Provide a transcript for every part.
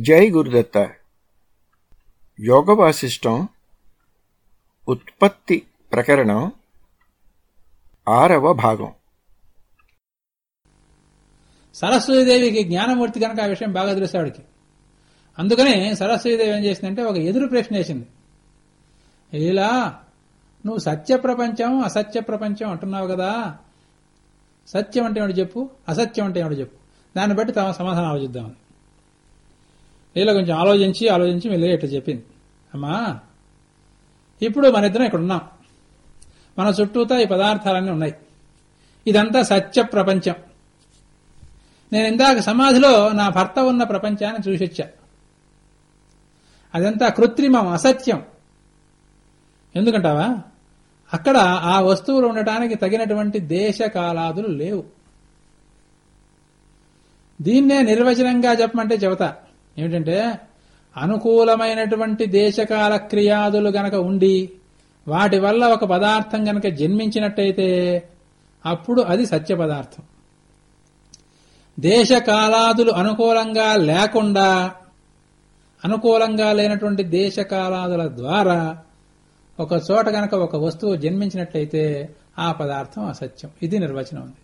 జై గురుదత్త. యోగ వాసిష్టం ఉత్పత్తి ప్రకరణం ఆరవ భాగం. సరస్వతీదేవికి జ్ఞానమూర్తి కనుక ఆ విషయం బాగా తెలుసు ఆవిడికి. అందుకని సరస్వతీదేవి ఏం చేసిందంటే ఒక ఎదురు ప్రశ్న వేసింది. ఇలా నువ్వు సత్య ప్రపంచం అసత్య ప్రపంచం అంటున్నావు కదా. సత్యం అంటే ఏమిటి చెప్పు? అసత్యం అంటే ఏమిటి చెప్పు? దాన్ని బట్టి తమ సమాధానం ఆలోచిద్దామని. లీల కొంచెం ఆలోచించి ఆలోచించి మెల్లిగా ఇట్లా చెప్పింది. అమ్మా ఇప్పుడు మన ఇద్దరం ఇక్కడ ఉన్నాం. మన చుట్టూతా ఈ పదార్థాలన్నీ ఉన్నాయి. ఇదంతా సత్య ప్రపంచం. నేను ఇందాక సమాధిలో నా భర్త ఉన్న ప్రపంచాన్ని చూసొచ్చా. అదంతా కృత్రిమం అసత్యం. ఎందుకంటావా? అక్కడ ఆ వస్తువులు ఉండటానికి తగినటువంటి దేశ కాలాదులు లేవు. దీన్నే నిర్వచనంగా చెప్పమంటే చెబుతా. ఏమిటంటే అనుకూలమైనటువంటి దేశకాల క్రియాదులు గనక ఉండి వాటి వల్ల ఒక పదార్థం గనక జన్మించినట్టయితే అప్పుడు అది సత్య పదార్థం. దేశకాలాదులు అనుకూలంగా లేకుండా అనుకూలంగా లేనటువంటి దేశకాలాదుల ద్వారా ఒక చోట గనక ఒక వస్తువు జన్మించినట్లయితే ఆ పదార్థం అసత్యం. ఇది నిర్వచనం ఉంది.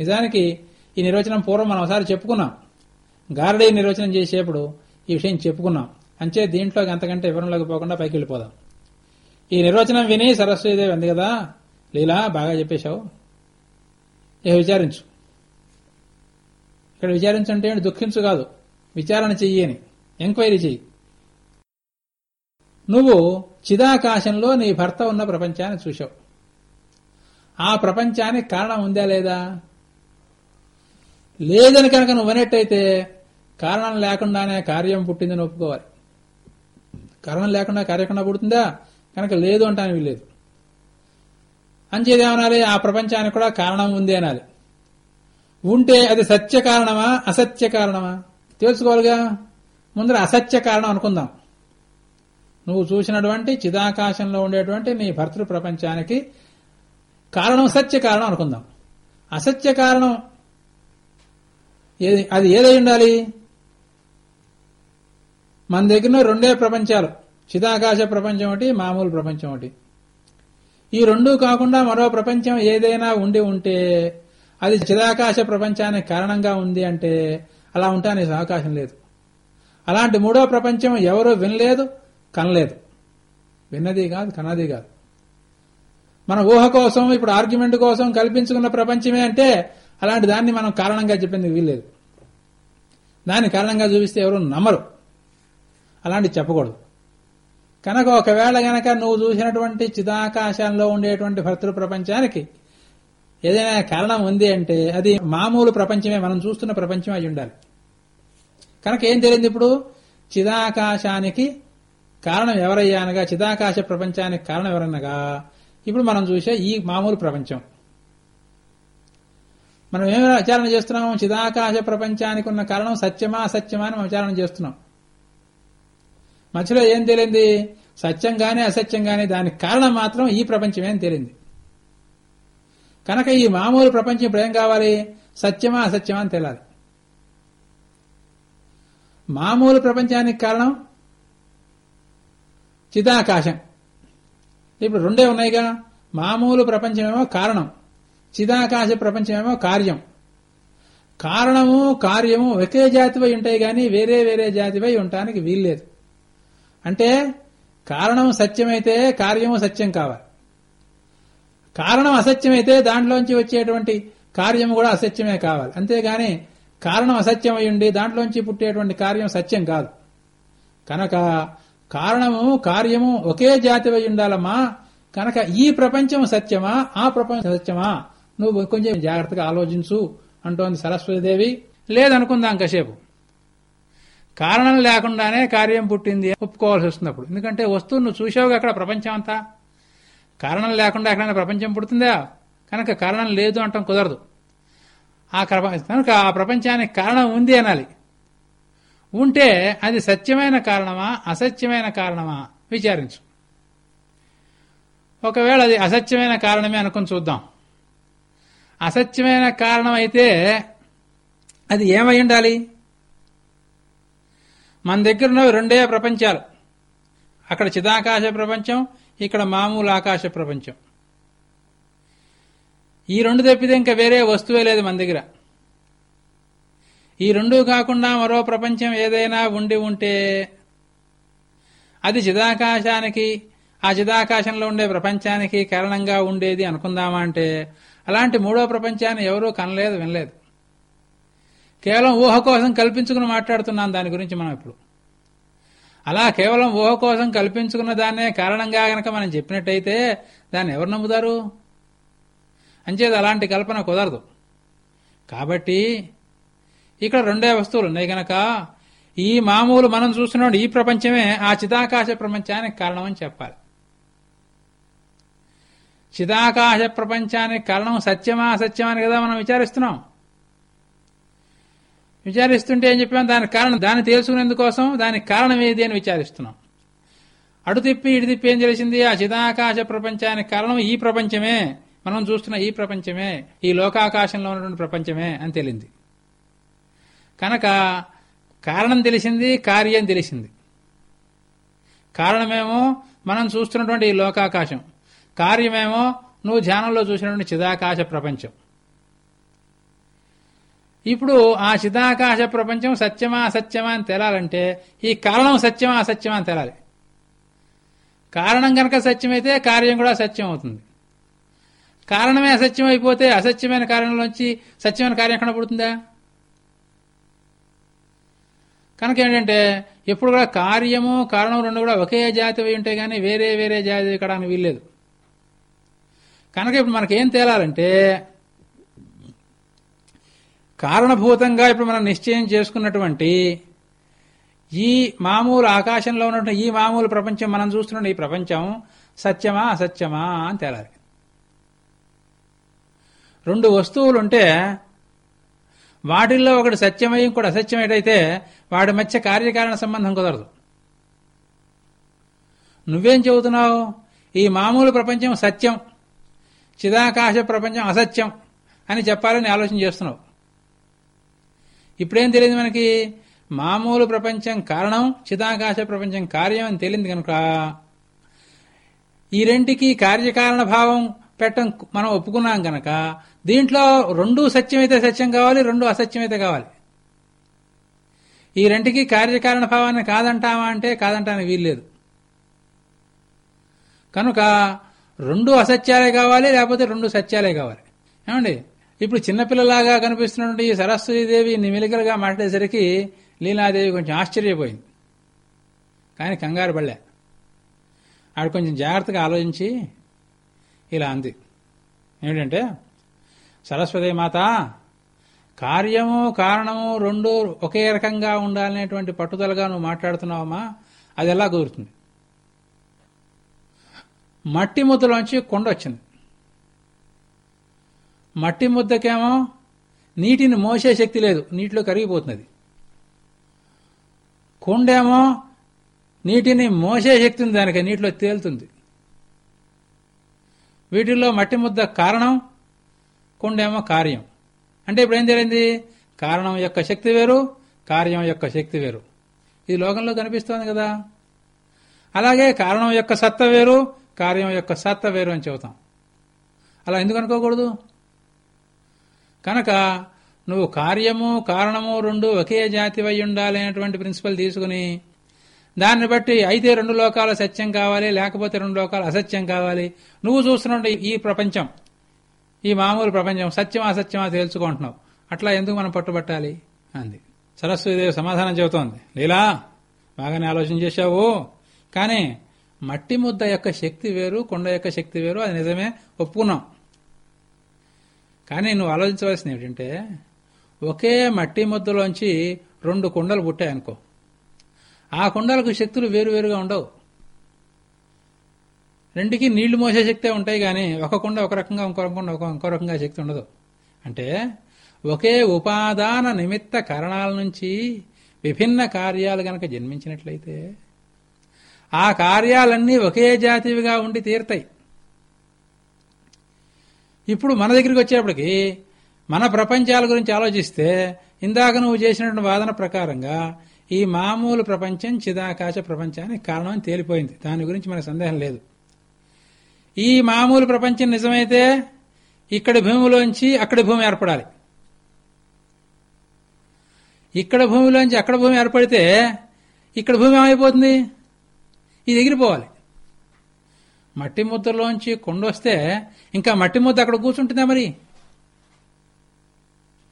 నిజానికి ఈ నిర్వచనం పూర్వం మనం ఒకసారి చెప్పుకున్నాం. గారడీ నిర్వచనం చేసేప్పుడు ఈ విషయం చెప్పుకున్నాం. అంచే దీంట్లోకి అంతకంటే వివరంలోకి పోకుండా పైకి వెళ్ళిపోదాం. ఈ నిర్వచనం విని సరస్వతీదేవి అంది కదా లీలా బాగా చెప్పేశావు. ఏ విచారించు. ఇక్కడ విచారించంటే ఏంటి? దుఃఖించు కాదు. విచారణ చెయ్యి అని. ఎంక్వైరీ చెయ్యి. నువ్వు చిదాకాశంలో నీ భర్త ఉన్న ప్రపంచాన్ని చూశావు. ఆ ప్రపంచానికి కారణం ఉందా లేదా? లేదని కనుక నువ్వు అనేట్టయితే కారణం లేకుండానే కార్యం పుట్టిందని ఒప్పుకోవాలి. కారణం లేకుండా కార్యకుండా పుడుతుందా? కనుక లేదు అంటానికి లేదు అంచేదేమనాలి? ఆ ప్రపంచానికి కూడా కారణం ఉంది అనాలి. ఉంటే అది సత్య కారణమా అసత్య కారణమా? తెలుసుకోవాలిగా? ముందర అసత్య కారణం అనుకుందాం. నువ్వు చూసినటువంటి చిదాకాశంలో ఉండేటువంటి నీ భర్తృ ప్రపంచానికి కారణం సత్య కారణం అనుకుందాం. అసత్య కారణం ఏది? అది ఏదై ఉండాలి? మన దగ్గర రెండే ప్రపంచాలు. చిదాకాశ ప్రపంచం ఒకటి మామూలు ప్రపంచం ఒకటి. ఈ రెండూ కాకుండా మరో ప్రపంచం ఏదైనా ఉండి ఉంటే అది చిదాకాశ ప్రపంచానికి కారణంగా ఉంది అంటే అలా ఉంటానికి అవకాశం లేదు. అలాంటి మూడో ప్రపంచం ఎవరూ వినలేదు? కనలేదు. విన్నది కాదు కన్నది కాదు. మన ఊహ కోసం ఇప్పుడు ఆర్గ్యుమెంట్ కోసం కల్పించుకున్న ప్రపంచమే అంటే అలాంటి దాన్ని మనం కారణంగా చెప్పింది వీల్లేదు. దాన్ని కారణంగా చూపిస్తే ఎవరు నమ్మరు. అలాంటి చెప్పకూడదు. కనుక ఒకవేళ గనక నువ్వు చూసినటువంటి చిదాకాశంలో ఉండేటువంటి భర్తృ ప్రపంచానికి ఏదైనా కారణం ఉంది అంటే అది మామూలు ప్రపంచమే మనం చూస్తున్న ప్రపంచం అయి ఉండాలి. కనుక ఏం తెలియదు ఇప్పుడు? చిదాకాశానికి కారణం ఎవరయ్యానగా? చిదాకాశ ప్రపంచానికి కారణం ఎవరనగా ఇప్పుడు మనం చూసే ఈ మామూలు ప్రపంచం. మనం ఏమైనా విచారణ చేస్తున్నాం చిదాకాశ ప్రపంచానికి ఉన్న కారణం సత్యమా అసత్యమా అని విచారణ చేస్తున్నాం. మధ్యలో ఏం తేలింది? సత్యంగానే అసత్యంగానే అసత్యం దానికి కారణం మాత్రం ఈ ప్రపంచమే అని తేలింది. కనుక ఈ మామూలు ప్రపంచం ఇప్పుడు ఏం కావాలి? సత్యమా అసత్యమా అని తేలాలి. మామూలు ప్రపంచానికి కారణం? చిదాకాశం. ఇప్పుడు రెండే ఉన్నాయిగా. మామూలు ప్రపంచమేమో కారణం. చిదాకాశ ప్రపంచమేమో కార్యం. కారణము కార్యము ఒకే జాతిపై ఉంటాయి కానీ వేరే వేరే జాతిపై ఉండటానికి వీల్లేదు. అంటే కారణం సత్యమైతే కార్యము సత్యం కావాలి. కారణం అసత్యమైతే దాంట్లోంచి వచ్చేటువంటి కార్యము కూడా అసత్యమే కావాలి. అంతేగాని కారణం అసత్యం అయ్యుండి దాంట్లోంచి పుట్టేటువంటి కార్యం సత్యం కాదు. కనుక కారణము కార్యము ఒకే జాతి అయి ఉండాలమ్మా కనుక ఈ ప్రపంచం సత్యమా ఆ ప్రపంచం సత్యమా? నువ్వు కొంచెం జాగ్రత్తగా ఆలోచించు అంటోంది సరస్వతీదేవి. లేదనుకుందాం కాసేపు. కారణం లేకుండానే కార్యం పుట్టింది ఒప్పుకోవాల్సి వస్తుంది అప్పుడు ఎందుకంటే వస్తువు నువ్వు చూసావుగా అక్కడ ప్రపంచం అంతా కారణం లేకుండా ఎక్కడైనా ప్రపంచం పుడుతుందా? కనుక కారణం లేదు అంటాం కుదరదు. ఆ కనుక ఆ ప్రపంచానికి కారణం ఉంది అనాలి. ఉంటే అది సత్యమైన కారణమా అసత్యమైన కారణమా? విచారించు. ఒకవేళ అది అసత్యమైన కారణమే అనుకుని చూద్దాం. అసత్యమైన కారణం అయితే అది ఏమై ఉండాలి? మన దగ్గర ఉన్నవి రెండే ప్రపంచాలు. అక్కడ చిదాకాశ ప్రపంచం ఇక్కడ మామూలు ఆకాశ ప్రపంచం. ఈ రెండు తప్పితే ఇంకా వేరే వస్తువే లేదు మన దగ్గర. ఈ రెండు కాకుండా మరో ప్రపంచం ఏదైనా ఉండి ఉంటే అది చిదాకాశానికి ఆ చిదాకాశంలో ఉండే ప్రపంచానికి కారణంగా ఉండేది అనుకుందామా అంటే అలాంటి మూడో ప్రపంచాన్ని ఎవరూ కనలేదు వినలేదు. కేవలం ఊహ కోసం కల్పించుకుని మాట్లాడుతున్నాం దాని గురించి మనం ఇప్పుడు. అలా కేవలం ఊహ కోసం కల్పించుకున్న దాన్నే కారణంగా గనక మనం చెప్పినట్టయితే దాన్ని ఎవరు నమ్ముతారు? అంచేది అలాంటి కల్పన కుదరదు. కాబట్టి ఇక్కడ రెండే వస్తువులు ఉన్నాయి గనక ఈ మామూలు మనం చూస్తున్నాడు ఈ ప్రపంచమే ఆ చిదాకాశ ప్రపంచానికి కారణమని చెప్పాలి. చిదాకాశ ప్రపంచానికి కారణం సత్యమా అసత్యమా అని కదా మనం విచారిస్తున్నాం. విచారిస్తుంటే ఏం చెప్పాం? దాని కారణం దాన్ని తెలుసుకునేందుకోసం దానికి కారణం ఏది అని విచారిస్తున్నాం. అటు తిప్పి ఇటు తిప్పి ఏం తెలిసింది ఆ చిదాకాశ ప్రపంచానికి కారణం ఈ ప్రపంచమే. మనం చూస్తున్న ఈ ప్రపంచమే. ఈ లోకాకాశంలో ఉన్నటువంటి ప్రపంచమే అని తెలింది. కనుక కారణం తెలిసింది కార్యం తెలిసింది. కారణమేమో మనం చూస్తున్నటువంటి ఈ లోకాకాశం. కార్యమేమో నువ్వు ధ్యానంలో చూసినటువంటి చిదాకాశ ప్రపంచం. ఇప్పుడు ఆ చిదాకాశ ప్రపంచం సత్యమా అసత్యమా అని తేలాలంటే ఈ కారణం సత్యమా అసత్యమా అని తేలాలి. కారణం కనుక సత్యమైతే కార్యం కూడా సత్యం అవుతుంది. కారణమే అసత్యం అయిపోతే అసత్యమైన కారణంలోంచి సత్యమైన కార్యం ఎక్కడ పుడుతుందా? కనుక ఏంటంటే ఎప్పుడు కూడా కార్యము కారణం రెండు కూడా ఒకే జాతివి ఉంటాయి కానీ వేరే వేరే జాతి ఎక్కడానికి వీల్లేదు. కనుక ఇప్పుడు మనకేం తేలాలంటే కారణభూతంగా ఇప్పుడు మనం నిశ్చయం చేసుకున్నటువంటి ఈ మామూలు ఆకాశంలో ఉన్నటువంటి ఈ మామూలు ప్రపంచం మనం చూస్తున్న ఈ ప్రపంచం సత్యమా అసత్యమా అని తేలాలి. రెండు వస్తువులు ఉంటే వాటిల్లో ఒకటి సత్యమై ఇంకోటి అసత్యమేటైతే వాడి మధ్య కార్యకారణ సంబంధం కుదరదు. నువ్వేం చెబుతున్నావు? ఈ మామూలు ప్రపంచం సత్యం చిదాకాశ ప్రపంచం అసత్యం అని చెప్పాలని ఆలోచన చేస్తున్నావు. ఇప్పుడేం తెలియదు మనకి? మామూలు ప్రపంచం కారణం చిదాకాశ ప్రపంచం కార్యం అని తెలియదు కనుక. ఈ రెంటికి కార్యకారణ భావం పెట్టం మనం ఒప్పుకున్నాం గనక దీంట్లో రెండు సత్యమైతే సత్యం కావాలి రెండు అసత్యమైతే కావాలి. ఈ రెంటికి కార్యకారణ భావాన్ని కాదంటామా అంటే కాదంటానికి వీల్లేదు కనుక రెండు అసత్యాలే కావాలి లేకపోతే రెండు సత్యాలే కావాలి. ఏమండి? ఇప్పుడు చిన్నపిల్లలాగా కనిపిస్తున్నటువంటి ఈ సరస్వతీదేవి నిమిలికలుగా మాట్లాడేసరికి లీలాదేవి కొంచెం ఆశ్చర్యపోయింది. కానీ కంగారు పడలే. ఆవిడ కొంచెం జాగ్రత్తగా ఆలోచించి ఇలా అంది. ఏమిటంటే సరస్వతి మాత కార్యము కారణము రెండు ఒకే రకంగా ఉండాలనేటువంటి పట్టుదలగా నువ్వు మాట్లాడుతున్నావమ్మా అది ఎలా కుదురుతుంది? మట్టి ముద్దలోంచి కొండ వచ్చింది. మట్టి ముద్దకేమో? నీటిని మోసే శక్తి లేదు. నీటిలో కరిగిపోతున్నది. కుండేమో? నీటిని మోసే శక్తి ఉంది దానికి. నీటిలో తేలుతుంది. వీటిల్లో మట్టి ముద్ద కారణం? కుండేమో కార్యం. అంటే ఇప్పుడు ఏం జరిగింది? కారణం యొక్క శక్తి వేరు కార్యం యొక్క శక్తి వేరు. ఇది లోకంలో కనిపిస్తోంది కదా. అలాగే కారణం యొక్క సత్త వేరు కార్యం యొక్క సత్త వేరు అని చెబుతాం. అలా ఎందుకు అనుకోకూడదు? కనుక నువ్వు కార్యము కారణము రెండు ఒకే జాతి ఉండాలనేటువంటి ప్రిన్సిపల్ తీసుకుని దాన్ని బట్టి అయితే రెండు లోకాలు సత్యం కావాలి లేకపోతే రెండు లోకాలు అసత్యం కావాలి. నువ్వు చూస్తున్న ఈ ప్రపంచం ఈ మామూలు ప్రపంచం సత్యమా అసత్యమా తేల్చుకుంటున్నావు. అట్లా ఎందుకు మనం పట్టుబట్టాలి? అంది. సరస్వతిదేవి సమాధానం చెబుతోంది. లీలా బాగానే ఆలోచన చేశావు. కానీ మట్టి ముద్ద యొక్క శక్తి వేరు కొండ యొక్క శక్తి వేరు అది నిజమే ఒప్పుకున్నాం. కానీ నువ్వు ఆలోచించవలసింది ఏమిటంటే ఒకే మట్టి ముద్దలోంచి రెండు కుండలు పుట్టాయనుకో. ఆ కుండలకు శక్తులు వేరువేరుగా ఉండవు. రెండుకి నీళ్ళు మోసే శక్తే ఉంటాయి కానీ ఒక కుండ ఒక రకంగా ఇంకో కుండ ఒక ఇంకో రకంగా శక్తి ఉండదు. అంటే ఒకే ఉపాదాన నిమిత్త కారణాల నుంచి విభిన్న కార్యాలు గనక జన్మించినట్లయితే ఆ కార్యాలన్నీ ఒకే జాతివిగా ఉండి తీరుతాయి. ఇప్పుడు మన దగ్గరికి వచ్చేప్పటికి మన ప్రపంచాల గురించి ఆలోచిస్తే ఇందాక నువ్వు చేసినటువంటి వాదన ప్రకారంగా ఈ మామూలు ప్రపంచం చిదాకాశ ప్రపంచానికి కారణం అని తేలిపోయింది. దాని గురించి మనకు సందేహం లేదు. ఈ మామూలు ప్రపంచం నిజమైతే ఇక్కడి భూమిలోంచి అక్కడి భూమి ఏర్పడాలి. ఇక్కడ భూమిలోంచి అక్కడ భూమి ఏర్పడితే ఇక్కడ భూమి ఏమైపోతుంది? ఇది ఎగిరిపోవాలి. మట్టి ముద్దలోంచి కొండొస్తే ఇంకా మట్టి ముద్ద అక్కడ కూర్చుంటుందా మరి?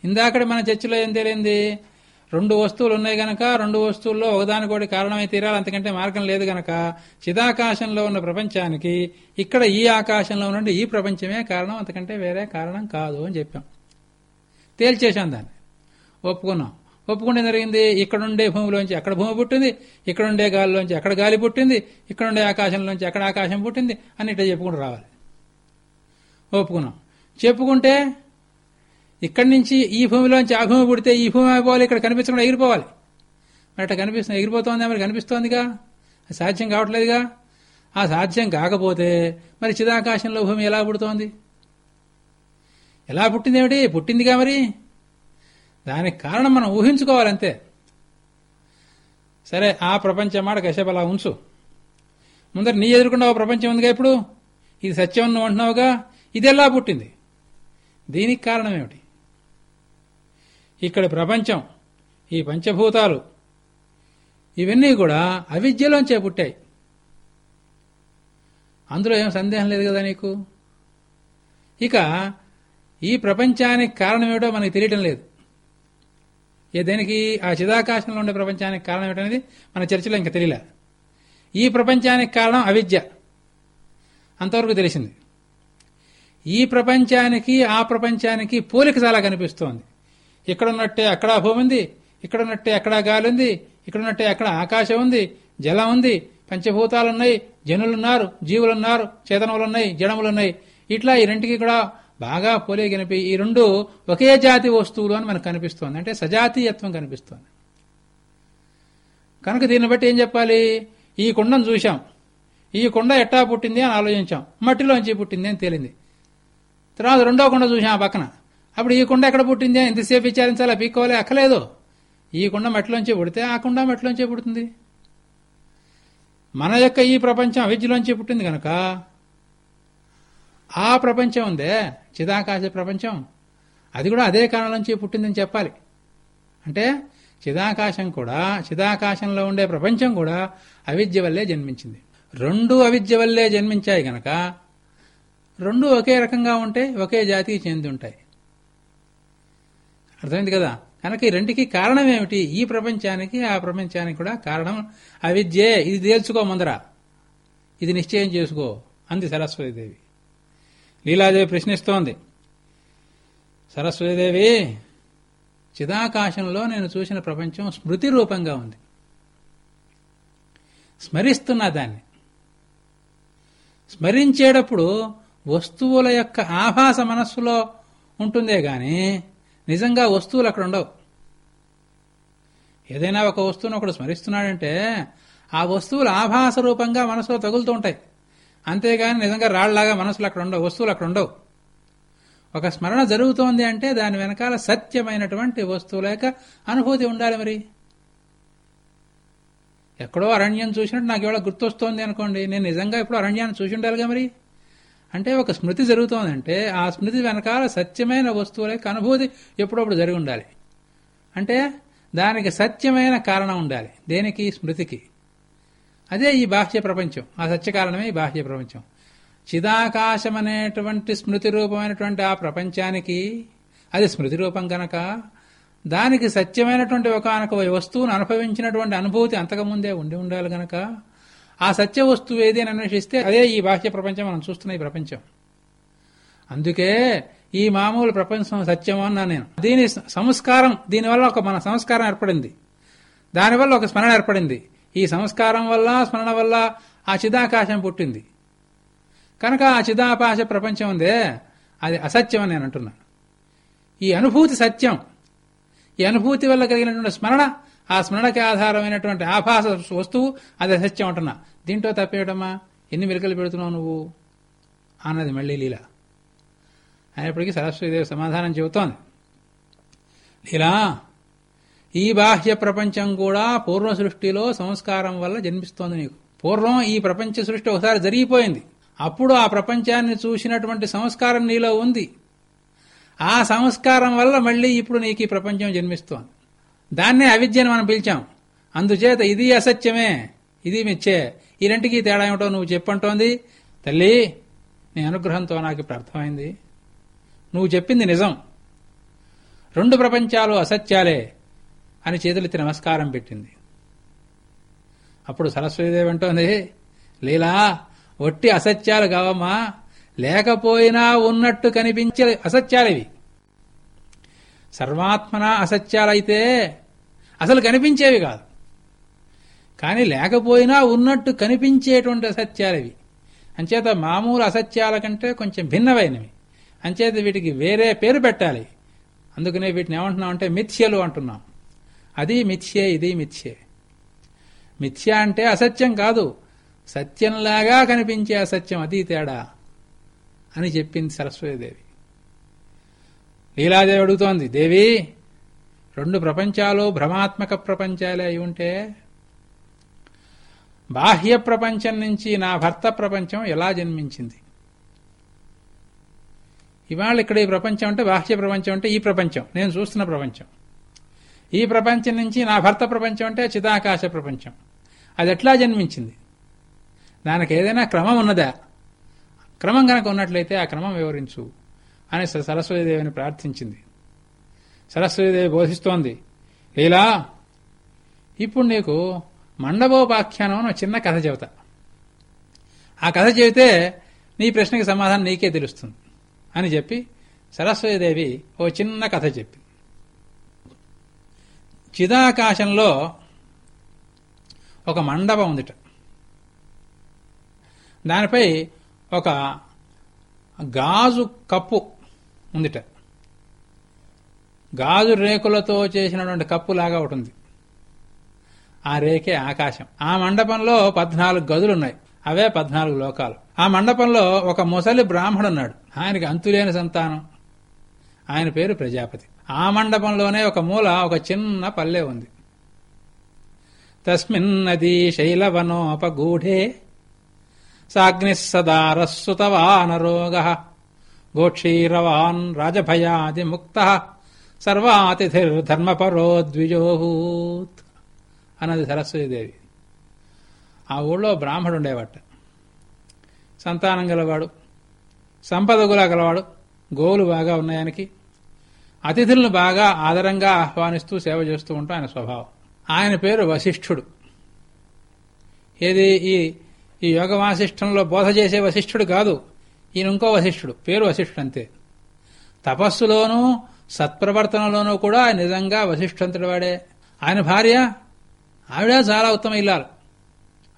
ఇందాకటి మన చర్చలో ఏం తేలింది? రెండు వస్తువులు ఉన్నాయి గనక రెండు వస్తువుల్లో ఒకదానికోటి కారణమై తీరాలి అంతకంటే మార్గం లేదు గనక చిదాకాశంలో ఉన్న ప్రపంచానికి ఇక్కడ ఈ ఆకాశంలో నుండి ఈ ప్రపంచమే కారణం అంతకంటే వేరే కారణం కాదు అని చెప్పాం. తేల్చేశాం దాన్ని. ఒప్పుకున్నాం. ఒప్పుకుంటే జరిగింది ఇక్కడుండే భూమిలోంచి అక్కడ భూమి పుట్టింది? ఇక్కడుండే గాలిలోంచి అక్కడ గాలి పుట్టింది? ఇక్కడుండే ఆకాశంలోంచి అక్కడ ఆకాశం పుట్టింది? అని ఇట్లా చెప్పుకుంటూ రావాలి. ఒప్పుకున్నాం. చెప్పుకుంటే ఇక్కడి నుంచి ఈ భూమిలోంచి ఆ భూమి పుడితే ఈ భూమి అయిపోవాలి ఇక్కడ కనిపించకుండా ఎగిరిపోవాలి. మరి అట్లా కనిపిస్తుంది ఎగిరిపోతోంది మరి కనిపిస్తోందిగా? సాధ్యం కావట్లేదుగా? ఆ సాధ్యం కాకపోతే మరి చిదాకాశంలో భూమి ఎలా పుడుతోంది? ఎలా పుట్టింది ఏమిటి పుట్టిందిగా మరి? దానికి కారణం మనం ఊహించుకోవాలంతే. సరే ఆ ప్రపంచం మాట కశ్యప అలా ఉంచు. ముందర నీ ఎదుర్కొన్న ఓ ప్రపంచం ఉందిగా ఇప్పుడు? ఇది సత్యం నువ్వు అంటున్నావుగా? ఇది ఎలా పుట్టింది? దీనికి కారణం ఏమిటి? ఇక్కడ ప్రపంచం ఈ పంచభూతాలు ఇవన్నీ కూడా అవిద్యలోంచే పుట్టాయి. అందులో ఏం సందేహం లేదు కదా నీకు? ఇక ఈ ప్రపంచానికి కారణం ఏమిటో మనకి తెలియటం లేదు. దేనికి? ఆ చిదాకాశంలో ఉండే ప్రపంచానికి కారణం ఏమిటనేది మన చర్చలో ఇంకా తెలియలే. ఈ ప్రపంచానికి కారణం అవిద్య. అంతవరకు తెలిసింది. ఈ ప్రపంచానికి ఆ ప్రపంచానికి పోలిక చాలా కనిపిస్తోంది. ఇక్కడ ఉన్నట్టే అక్కడ భూమి ఉంది ఇక్కడున్నట్టే అక్కడ గాలి ఉంది ఇక్కడున్నట్టే అక్కడ ఆకాశం ఉంది జలం ఉంది పంచభూతాలున్నాయి జనులున్నారు జీవులున్నారు చేతనములున్నాయి జడములున్నాయి. ఇట్లా ఈ రెంటికి కూడా బాగా పోలే ఈ రెండు ఒకే జాతి వస్తువులు అని మనకు కనిపిస్తోంది. అంటే సజాతీయత్వం కనిపిస్తోంది. కనుక దీన్ని బట్టి ఏం చెప్పాలి? ఈ కుండను చూశాం. ఈ కుండ ఎట్టా పుట్టింది అని ఆలోచించాం. మట్టిలోంచి పుట్టింది అని తేలింది. తర్వాత రెండో కుండ చూసాం ఆ పక్కన. అప్పుడు ఈ కుండ ఎక్కడ పుట్టింది అని ఎంతసేపు విచారించాలా? పీక్కోవాలి? అక్కలేదు ఈ కుండ మట్టిలోంచి పుడితే ఆ కుండ మట్టిలోంచి పుడుతుంది. మన యొక్క ఈ ప్రపంచం అవిద్యలోంచి పుట్టింది కనుక ఆ ప్రపంచం ఉందే. చిదాకాశ ప్రపంచం. అది కూడా అదే కాలంలోంచి నుంచి పుట్టిందని చెప్పాలి. అంటే చిదాకాశం కూడా చిదాకాశంలో ఉండే ప్రపంచం కూడా అవిద్య వల్లే జన్మించింది. రెండు అవిద్య వల్లే జన్మించాయి గనక రెండు ఒకే రకంగా ఉంటే ఒకే జాతికి చెంది ఉంటాయి. అర్థమైంది కదా? కనుక ఈ రెంటికి కారణం ఏమిటి? ఈ ప్రపంచానికి ఆ ప్రపంచానికి కూడా కారణం అవిద్యే. ఇది తేల్చుకో ముందర. ఇది నిశ్చయం చేసుకో. అంది సరస్వతీదేవి లీలాదేవి ప్రశ్నిస్తోంది. సరస్వతీదేవి చిదాకాశంలో నేను చూసిన ప్రపంచం స్మృతి రూపంగా ఉంది. స్మరిస్తున్నా దాన్ని. స్మరించేటప్పుడు వస్తువుల యొక్క ఆభాస మనస్సులో ఉంటుందే గాని నిజంగా వస్తువులు అక్కడ ఉండవు. ఏదైనా ఒక వస్తువును ఒకడు స్మరిస్తున్నాడంటే ఆ వస్తువులు ఆభాస రూపంగా మనసులో తగులుతూ ఉంటాయి. అంతేగాని నిజంగా రాళ్ళాగా మనసులు అక్కడ ఉండవు వస్తువులు అక్కడ ఉండవు. ఒక స్మరణ జరుగుతోంది అంటే దాని వెనకాల సత్యమైనటువంటి వస్తువుల యొక్క అనుభూతి ఉండాలి మరి. ఎక్కడో అరణ్యం చూసినట్టు నాకు ఇవాళ గుర్తొస్తోంది అనుకోండి. నేను నిజంగా ఇప్పుడు అరణ్యాన్ని చూసి ఉండాలిగా మరి? అంటే ఒక స్మృతి జరుగుతోందంటే ఆ స్మృతి వెనకాల సత్యమైన వస్తువుల యొక్క అనుభూతి ఎప్పుడప్పుడు జరిగి ఉండాలి. అంటే దానికి సత్యమైన కారణం ఉండాలి. దేనికి? స్మృతికి. అదే ఈ బాహ్య ప్రపంచం. ఆ సత్య కారణమే ఈ బాహ్య ప్రపంచం. చిదాకాశం అనేటువంటి స్మృతి రూపమైనటువంటి ఆ ప్రపంచానికి అది స్మృతి రూపం గనక దానికి సత్యమైనటువంటి ఒకనొక వస్తువును అనుభవించినటువంటి అనుభూతి అంతకుముందే ఉండి ఉండాలి గనక ఆ సత్య వస్తువు ఏది అని అన్వేషిస్తే అదే ఈ బాహ్య ప్రపంచం మనం చూస్తున్న ఈ ప్రపంచం. అందుకే ఈ మామూలు ప్రపంచం సత్యమో అన్నా నేను. దీని సంస్కారం దీనివల్ల ఒక మన సంస్కారం ఏర్పడింది. దానివల్ల ఒక స్మరణ ఏర్పడింది. ఈ సంస్కారం వల్ల స్మరణ వల్ల ఆ చిదాకాశం పుట్టింది. కనుక ఆ చిదాపాశ ప్రపంచం ఉందే అది అసత్యం అని నేను అంటున్నాను. ఈ అనుభూతి సత్యం ఈ అనుభూతి వల్ల కలిగినటువంటి స్మరణ ఆ స్మరణకి ఆధారమైనటువంటి ఆభాస వస్తువు అది అసత్యం అంటున్నా. దీంట్లో తప్పేయటమ్మా ఎన్ని మెలికలు పెడుతున్నావు నువ్వు? అన్నది మళ్ళీ లీల. అయినప్పటికీ సరస్వతీదేవి సమాధానం చెబుతోంది. లీలా ఈ బాహ్య ప్రపంచం కూడా పూర్వ సృష్టిలో సంస్కారం వల్ల జన్మిస్తోంది నీకు. పూర్వం ఈ ప్రపంచ సృష్టి ఒకసారి జరిగిపోయింది. అప్పుడు ఆ ప్రపంచాన్ని చూసినటువంటి సంస్కారం నీలో ఉంది. ఆ సంస్కారం వల్ల మళ్ళీ ఇప్పుడు నీకు ఈ ప్రపంచం జన్మిస్తోంది. దాన్నే అవిద్యను మనం పిలిచాం. అందుచేత ఇది అసత్యమే. ఇది మిచ్చే ఈ రెంటికి తేడా ఏమిటో నువ్వు చెప్పంటోంది. తల్లి నీ అనుగ్రహంతో నాకు ఇప్పుడు అర్థమైంది. నువ్వు చెప్పింది నిజం. రెండు ప్రపంచాలు అసత్యాలే. అని చేతులెత్తి నమస్కారం పెట్టింది. అప్పుడు సరస్వతిదేవి అంటోంది లీలా ఒట్టి అసత్యాలు కావమ్మా. లేకపోయినా ఉన్నట్టు కనిపించే అసత్యాలవి. సర్వాత్మన అసత్యాలైతే అసలు కనిపించేవి కాదు. కానీ లేకపోయినా ఉన్నట్టు కనిపించేటువంటి అసత్యాలవి. అంచేత మామూలు అసత్యాల కంటే కొంచెం భిన్నమైనవి. అంచేత వీటికి వేరే పేరు పెట్టాలి. అందుకనే వీటిని ఏమంటున్నాం అంటే మిథ్యలు అంటున్నాం. అది మిథ్యే ఇది మిథ్యే. మిథ్య అంటే అసత్యం కాదు. సత్యంలాగా కనిపించే అసత్యం అది తేడా అని చెప్పింది సరస్వతీదేవి. లీలాదేవి అడుగుతోంది దేవి రెండు ప్రపంచాలు భ్రమాత్మక ప్రపంచాలే అయి ఉంటే బాహ్య ప్రపంచం నుంచి నా భర్త ప్రపంచం ఎలా జన్మించింది? ఇవాళ ఇక్కడ ఈ ప్రపంచం అంటే బాహ్య ప్రపంచం అంటే ఈ ప్రపంచం నేను చూస్తున్న ప్రపంచం. ఈ ప్రపంచం నుంచి నా భర్త ప్రపంచం అంటే చిదాకాశ ప్రపంచం. అది ఎట్లా జన్మించింది? దానికి ఏదైనా క్రమం ఉన్నదా? క్రమం కనుక ఉన్నట్లయితే ఆ క్రమం వివరించు అని సరస్వతీదేవిని ప్రార్థించింది. సరస్వతీదేవి బోధిస్తోంది లీలా ఇప్పుడు నీకు మండపోపాఖ్యానం అని చిన్న కథ చెబుతా. ఆ కథ చెబితే నీ ప్రశ్నకి సమాధానం నీకే తెలుస్తుంది అని చెప్పి సరస్వతీదేవి ఓ చిన్న కథ చెప్పి చిదాకాశంలో ఒక మండపం ఉందిట. దానిపై ఒక గాజు కప్పు ఉందిట. గాజు రేకులతో చేసినటువంటి కప్పులాగా ఒకటి ఉంది. ఆ రేకే ఆకాశం. ఆ మండపంలో పద్నాలుగు గదులున్నాయి. అవే పద్నాలుగు లోకాలు. ఆ మండపంలో ఒక ముసలి బ్రాహ్మడున్నాడు. ఆయనకి అంతులేని సంతానం. ఆయన పేరు ప్రజాపతి. ఆ మండపంలోనే ఒక మూల ఒక చిన్న పల్లె ఉంది. తస్మిన్నది శైలవనోపగూఢే సాగ్నిస్సదారస్సుతవానరోగ గోక్షీరవాన్ రాజభయాది ముక్త సర్వాతిథిర్ధర్మపరో ద్విజోహూత్ అన్నది సరస్వతీదేవి. ఆ ఊళ్ళో బ్రాహ్మడు ఉండేవాట. సంతానం గలవాడు సంపదగుల గలవాడు గోవులు బాగా ఉన్నాయానికి అతిథులను బాగా ఆదరంగా ఆహ్వానిస్తూ సేవ చేస్తూ ఉంటాం ఆయన స్వభావం. ఆయన పేరు వశిష్ఠుడు. ఏది ఈ ఈ యోగ వాసిష్టంలో బోధ చేసే వశిష్ఠుడు కాదు. ఈయన ఇంకో వశిష్ఠుడు పేరు వశిష్ఠుడు అంతే. తపస్సులోనూ సత్ప్రవర్తనలోనూ కూడా నిజంగా వశిష్ఠంతుడు వాడే. ఆయన భార్య? ఆవిడ చాలా ఉత్తమ ఇల్లాలు.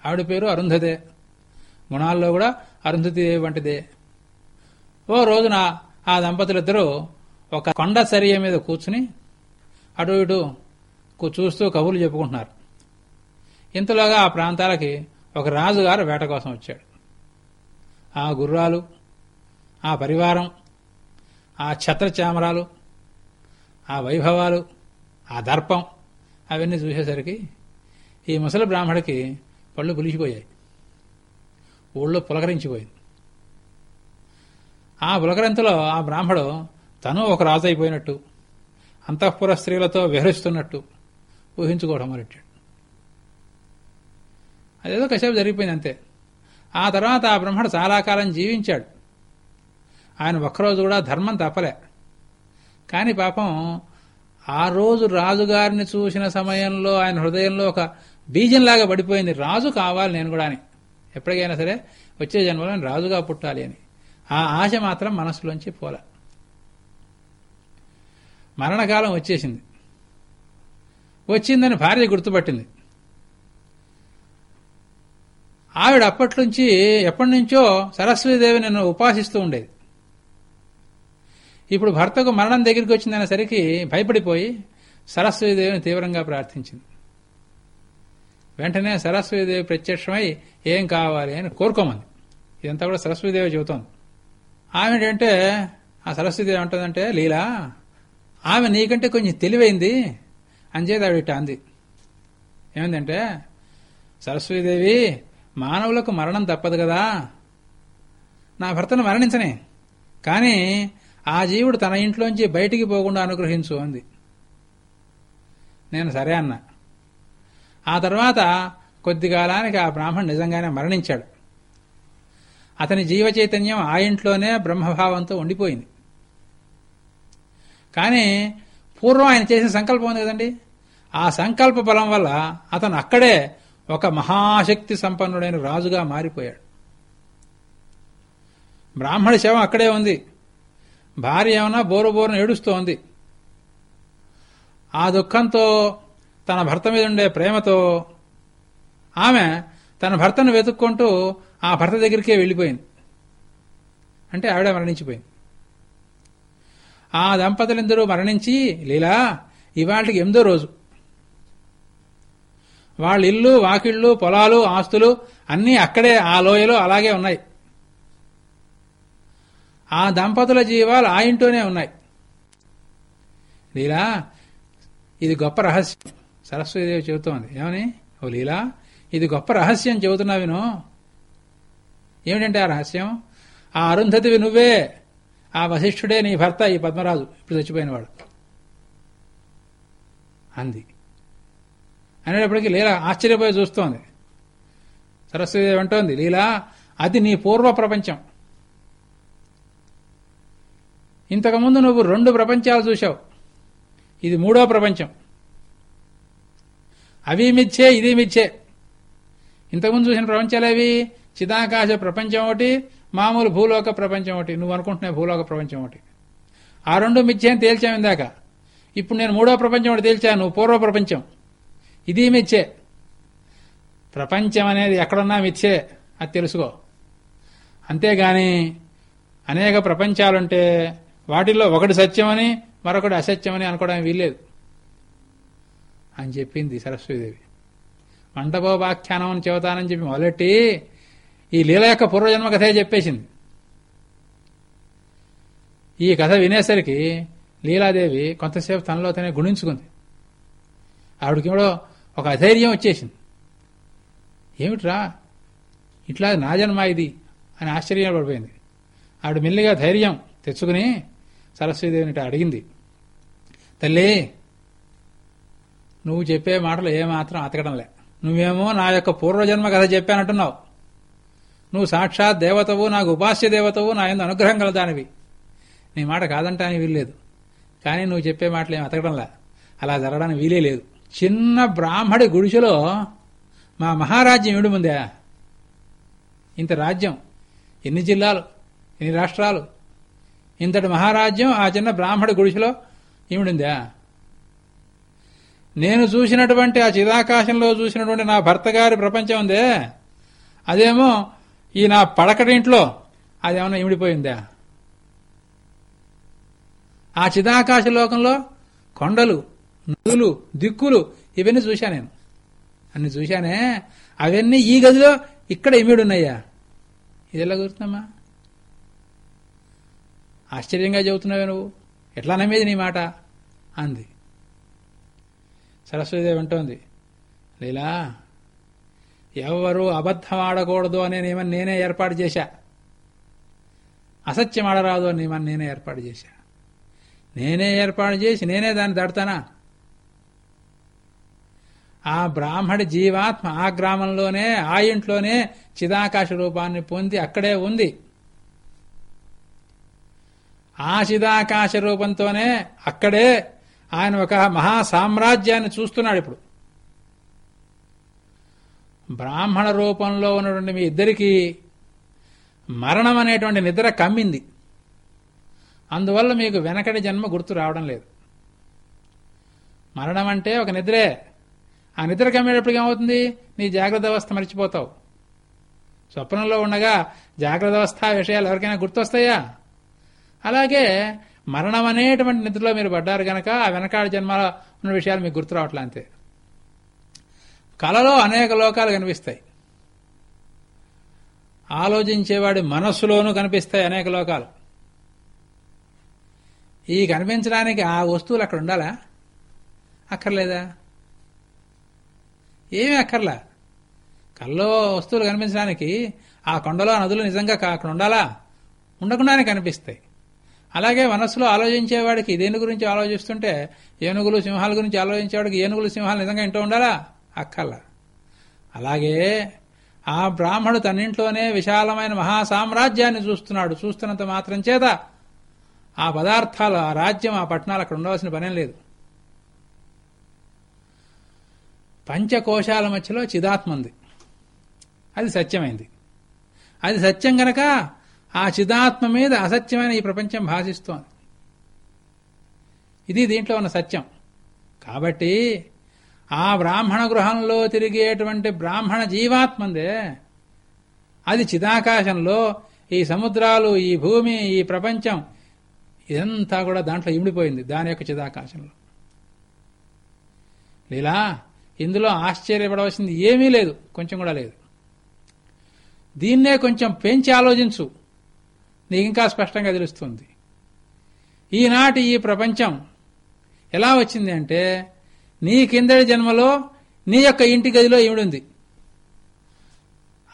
ఆవిడ పేరు అరుంధతే. గుణాల్లో కూడా అరుంధతి వంటిదే. ఓ రోజున ఆ దంపతులిద్దరూ ఒక కొండ చర్య మీద కూర్చుని అటు ఇటు చూస్తూ కబుర్లు చెప్పుకుంటున్నారు. ఇంతలోగా ఆ ప్రాంతాలకి ఒక రాజుగారు వేట కోసం వచ్చాడు. ఆ గుర్రాలు ఆ పరివారం ఆ ఛత్రచామరాలు ఆ వైభవాలు ఆ దర్పం అవన్నీ చూసేసరికి ఈ ముసలి బ్రాహ్మడికి పళ్ళు పులిచిపోయాయి ఊళ్ళో పులకరించిపోయింది. ఆ పులకరింతలో ఆ బ్రాహ్మడు తను ఒక రాజు అయిపోయినట్టు అంతఃపుర స్త్రీలతో విహరిస్తున్నట్టు ఊహించుకోవడం మొదలెట్టాడు అదేదో కసేపు జరిగిపోయింది అంతే. ఆ తర్వాత ఆ బ్రహ్మడు చాలా కాలం జీవించాడు. ఆయన ఒక్కరోజు కూడా ధర్మం తప్పలే. కానీ పాపం ఆ రోజు రాజుగారిని చూసిన సమయంలో ఆయన హృదయంలో ఒక బీజంలాగా పడిపోయింది. రాజు కావాలి నేను కూడా అని. ఎప్పటికైనా సరే వచ్చే జన్మలో నేను రాజుగా పుట్టాలి అని. ఆ ఆశ మాత్రం మనసులోంచి పోలే. మరణకాలం వచ్చేసింది. వచ్చిందని భార్య గుర్తుపట్టింది. ఆవిడ అప్పట్నుంచి ఎప్పటి నుంచో సరస్వతీదేవి నన్ను ఉపాసిస్తూ ఉండేది. ఇప్పుడు భర్తకు మరణం దగ్గరికి వచ్చిందనేసరికి భయపడిపోయి సరస్వతీదేవిని తీవ్రంగా ప్రార్థించింది. వెంటనే సరస్వతీదేవి ప్రత్యక్షమై ఏం కావాలి అని కోరుకోమంది. ఇదంతా కూడా సరస్వతీదేవి చెబుతోంది. ఆమె ఏంటంటే ఆ సరస్వతీదేవి ఉంటుందంటే లీలా ఆమె నీకంటే కొంచెం తెలివైంది అంచేది ఆవిడ అంది. ఏమైందంటే సరస్వతీదేవి మానవులకు మరణం తప్పదు కదా. నా భర్తను మరణించనే. కానీ ఆ జీవుడు తన ఇంట్లోంచి బయటికి పోకుండా అనుగ్రహించు అంది. నేను సరే అన్నా. ఆ తర్వాత కొద్ది కాలానికి ఆ బ్రాహ్మణ్ నిజంగానే మరణించాడు. అతని జీవ చైతన్యం ఆ ఇంట్లోనే బ్రహ్మభావంతో ఉండిపోయింది. కానీ పూర్వం ఆయన చేసిన సంకల్పం ఉంది కదండి. ఆ సంకల్ప బలం వల్ల అతను అక్కడే ఒక మహాశక్తి సంపన్నుడైన రాజుగా మారిపోయాడు. బ్రాహ్మడి శవం అక్కడే ఉంది. భార్య ఏమన్నా బోరు బోరును ఏడుస్తోంది. ఆ దుఃఖంతో తన భర్త మీద ఉండే ప్రేమతో ఆమె తన భర్తను వెతుక్కుంటూ ఆ భర్త దగ్గరికే వెళ్ళిపోయింది. అంటే ఆవిడ మరణించిపోయింది. ఆ దంపతులిద్దరూ మరణించి లీలా ఇవాళకి ఎనిమిదో రోజు. వాళ్ళ ఇల్లు వాకిళ్ళు పొలాలు ఆస్తులు అన్నీ అక్కడే ఆ లోయలో అలాగే ఉన్నాయి. ఆ దంపతుల జీవాలు ఆ ఇంట్లోనే ఉన్నాయి. లీలా ఇది గొప్ప రహస్యం. సరస్వతిదేవి చెబుతోంది. ఏమని? ఓ లీలా ఇది గొప్ప రహస్యం చెబుతున్నా విను ఏమిటంటే ఆ రహస్యం? ఆ అరుంధతివి నువ్వే. ఆ వశిష్ఠుడే నీ భర్త ఈ పద్మరాజు. ఇప్పుడు చచ్చిపోయినవాడు. అంది. అనేటప్పటికీ లీల ఆశ్చర్యపోయి చూస్తోంది. సరస్వతిదేవి అంటోంది లీలా అది నీ పూర్వ ప్రపంచం. ఇంతకుముందు నువ్వు రెండు ప్రపంచాలు చూశావు. ఇది మూడో ప్రపంచం. అవి మిథ్యే ఇది మిథ్యే. ఇంతకుముందు చూసిన ప్రపంచాలేవి? చిదాకాశ ప్రపంచం ఒకటి మామూలు భూలోక ప్రపంచం ఒకటి నువ్వు అనుకుంటున్నావు భూలోక ప్రపంచం ఒకటి. ఆ రెండు మిథ్యే తేల్చాం ఇందాక. ఇప్పుడు నేను మూడో ప్రపంచం ఒకటి తేల్చాను నువ్వు పూర్వ ప్రపంచం. ఇది మిథ్యే. ప్రపంచం అనేది ఎక్కడున్నా మిథ్యే అది తెలుసుకో. అంతేగాని అనేక ప్రపంచాలుంటే వాటిల్లో ఒకటి సత్యమని మరొకటి అసత్యమని అనుకోవడానికి వీల్లేదు. అని చెప్పింది సరస్వతీదేవి. మంటపోపాఖ్యానం అని చెబుతానని చెప్పి మొదలెట్టి ఈ లీల యొక్క పూర్వజన్మ కథే చెప్పేసింది. ఈ కథ వినేసరికి లీలాదేవి కొంతసేపు తనలో తనే గుణించుకుంది. ఆవిడకి కూడా ఒక అధైర్యం వచ్చేసింది. ఏమిట్రా? ఇట్లా నా జన్మ ఇది అని ఆశ్చర్యం పడిపోయింది. ఆవిడ మెల్లిగా ధైర్యం తెచ్చుకుని సరస్వతీదేవిని ఇట్లా అడిగింది. తల్లి నువ్వు చెప్పే మాటలు ఏమాత్రం అతకడంలే. నువ్వేమో నా యొక్క పూర్వజన్మ కథ చెప్పానంటున్నావు. నువ్వు సాక్షాత్ దేవతవు నాకు ఉపాస్య దేవతవు నా ఎందు అనుగ్రహం కలదానివి. నీ మాట కాదంటానికి వీల్లేదు. కానీ నువ్వు చెప్పే మాటలు ఏమి అతకడంలా? అలా జరగడానికి వీలే లేదు. చిన్న బ్రాహ్మడి గుడిసెలో మా మహారాజ్యం ఏడు ముందే? ఇంత రాజ్యం. ఎన్ని జిల్లాలు? ఎన్ని రాష్ట్రాలు? ఇంతటి మహారాజ్యం ఆ చిన్న బ్రాహ్మడి గుడిసెలో ఏమిడిందా నేను చూసినటువంటి ఆ చిదాకాశంలో చూసినటువంటి నా భర్త గారి ప్రపంచం ఉందే? అదేమో ఈ నా పడకటింట్లో అదేమన్నా ఇమిడిపోయిందా? ఆ చిదాకాశ లోకంలో కొండలు నదులు దిక్కులు ఇవన్నీ చూశా నేను. అన్ని చూశానే అవన్నీ ఈ గదిలో ఇక్కడ ఇమిడున్నాయా? ఇది ఎలా గుర్తున్నామా ఆశ్చర్యంగా చెబుతున్నావే నువ్వు. ఎట్లా నమ్మేది నీ మాట? అంది. సరస్వతిదేవి అంటోంది. లీలా ఎవరు అబద్ధం ఆడకూడదు అనే నియమం నేనే ఏర్పాటు చేశా. అసత్యం ఆడరాదు అని నియమాన్ని నేనే ఏర్పాటు చేశా. నేనే ఏర్పాటు చేసి నేనే దాన్ని దాడతానా ఆ బ్రాహ్మడి జీవాత్మ ఆ గ్రామంలోనే ఆ ఇంట్లోనే చిదాకాశ రూపాన్ని పొంది అక్కడే ఉంది. ఆ చిదాకాశ రూపంతోనే అక్కడే ఆయన ఒక మహా సామ్రాజ్యాన్ని చూస్తున్నాడు ఇప్పుడు. బ్రాహ్మణ రూపంలో ఉన్నటువంటి మీ ఇద్దరికీ మరణం అనేటువంటి నిద్ర కమ్మింది. అందువల్ల మీకు వెనకటి జన్మ గుర్తు రావడం లేదు. మరణం అంటే ఒక నిద్రే. ఆ నిద్ర కమ్మేటప్పటికి ఏమవుతుంది? నీ జాగ్రత్త అవస్థ మర్చిపోతావు. స్వప్నంలో ఉండగా జాగ్రత్త అవస్థ విషయాలు ఎవరికైనా గుర్తొస్తాయా? అలాగే మరణం అనేటువంటి నిద్రలో మీరు పడ్డారు గనక ఆ వెనకాడ జన్మలో ఉన్న విషయాలు మీకు గుర్తు రావట్లే అంతే. కలలో అనేక లోకాలు కనిపిస్తాయి. ఆలోచించేవాడి మనస్సులోనూ కనిపిస్తాయి అనేక లోకాలు. ఈ కనిపించడానికి ఆ వస్తువులు అక్కడ ఉండాలా? అక్కర్లేదా? ఏమీ అక్కర్లా? కల్లో వస్తువులు కనిపించడానికి ఆ కొండలో నదులు నిజంగా కా- అక్కడ ఉండాలా? ఉండకుండానే కనిపిస్తాయి. అలాగే మనస్సులో ఆలోచించేవాడికి దేని గురించి ఆలోచిస్తుంటే ఏనుగులు సింహాల గురించి ఆలోచించేవాడికి ఏనుగులు సింహాలు నిజంగా ఇంటూ ఉండాలా? అక్కల. అలాగే ఆ బ్రాహ్మడు తన్నింట్లోనే విశాలమైన మహాసామ్రాజ్యాన్ని చూస్తున్నాడు. చూస్తున్నంత మాత్రం చేత ఆ పదార్థాలు ఆ రాజ్యం ఆ పట్టణాలు అక్కడ ఉండవలసిన పనేం లేదు. పంచకోశాల మధ్యలో చిదాత్మంది అది సత్యమైంది. అది సత్యం గనక ఆ చిదాత్మ మీద అసత్యమైన ఈ ప్రపంచం భాషిస్తోంది. ఇది దీంట్లో ఉన్న సత్యం. కాబట్టి ఆ బ్రాహ్మణ గృహంలో తిరిగేటువంటి బ్రాహ్మణ జీవాత్మందే. అది చిదాకాశంలో ఈ సముద్రాలు ఈ భూమి ఈ ప్రపంచం ఇదంతా కూడా దాంట్లో ఇమిడిపోయింది దాని యొక్క చిదాకాశంలో. లీలా ఇందులో ఆశ్చర్యపడవలసింది ఏమీ లేదు కొంచెం కూడా లేదు. దీన్నే కొంచెం పెంచి ఆలోచించు. నీకు ఇంకా స్పష్టంగా తెలుస్తుంది. ఈనాటి ఈ ప్రపంచం ఎలా వచ్చింది అంటే నీ కిందటి జన్మలో నీ యొక్క ఇంటి గదిలో ఈవిడుంది.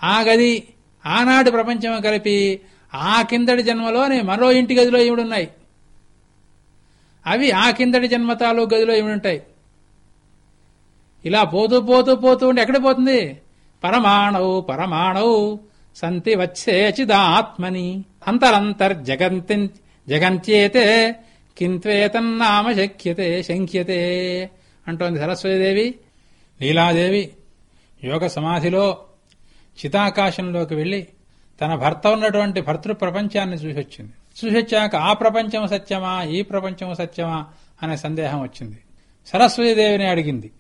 ఆ గది ఆనాటి ప్రపంచం కలిపి ఆ కిందటి జన్మలోనే మరో ఇంటి గదిలో ఈవిడున్నాయి. అవి ఆ కిందటి జన్మ తాలూకు గదిలో ఈవిడుంటాయి. ఇలా పోతూ పోతూ పోతూ ఉండి ఎక్కడ పోతుంది? పరమాణవు పరమాణవు సంతి వచ్చే చిదాత్మని అంతరంతర్ జగంతి జగంత్యేతే కింత్వేతన్నామ శక్యతే శంక్యతే అంటోంది సరస్వతీదేవి లీలాదేవి. యోగ సమాధిలో చితాకాశంలోకి వెళ్ళి తన భర్త ఉన్నటువంటి భర్తృ ప్రపంచాన్ని చూసొచ్చింది. చూసొచ్చాక ఆ ప్రపంచం సత్యమా ఈ ప్రపంచం సత్యమా అనే సందేహం వచ్చింది. సరస్వతీదేవిని అడిగింది.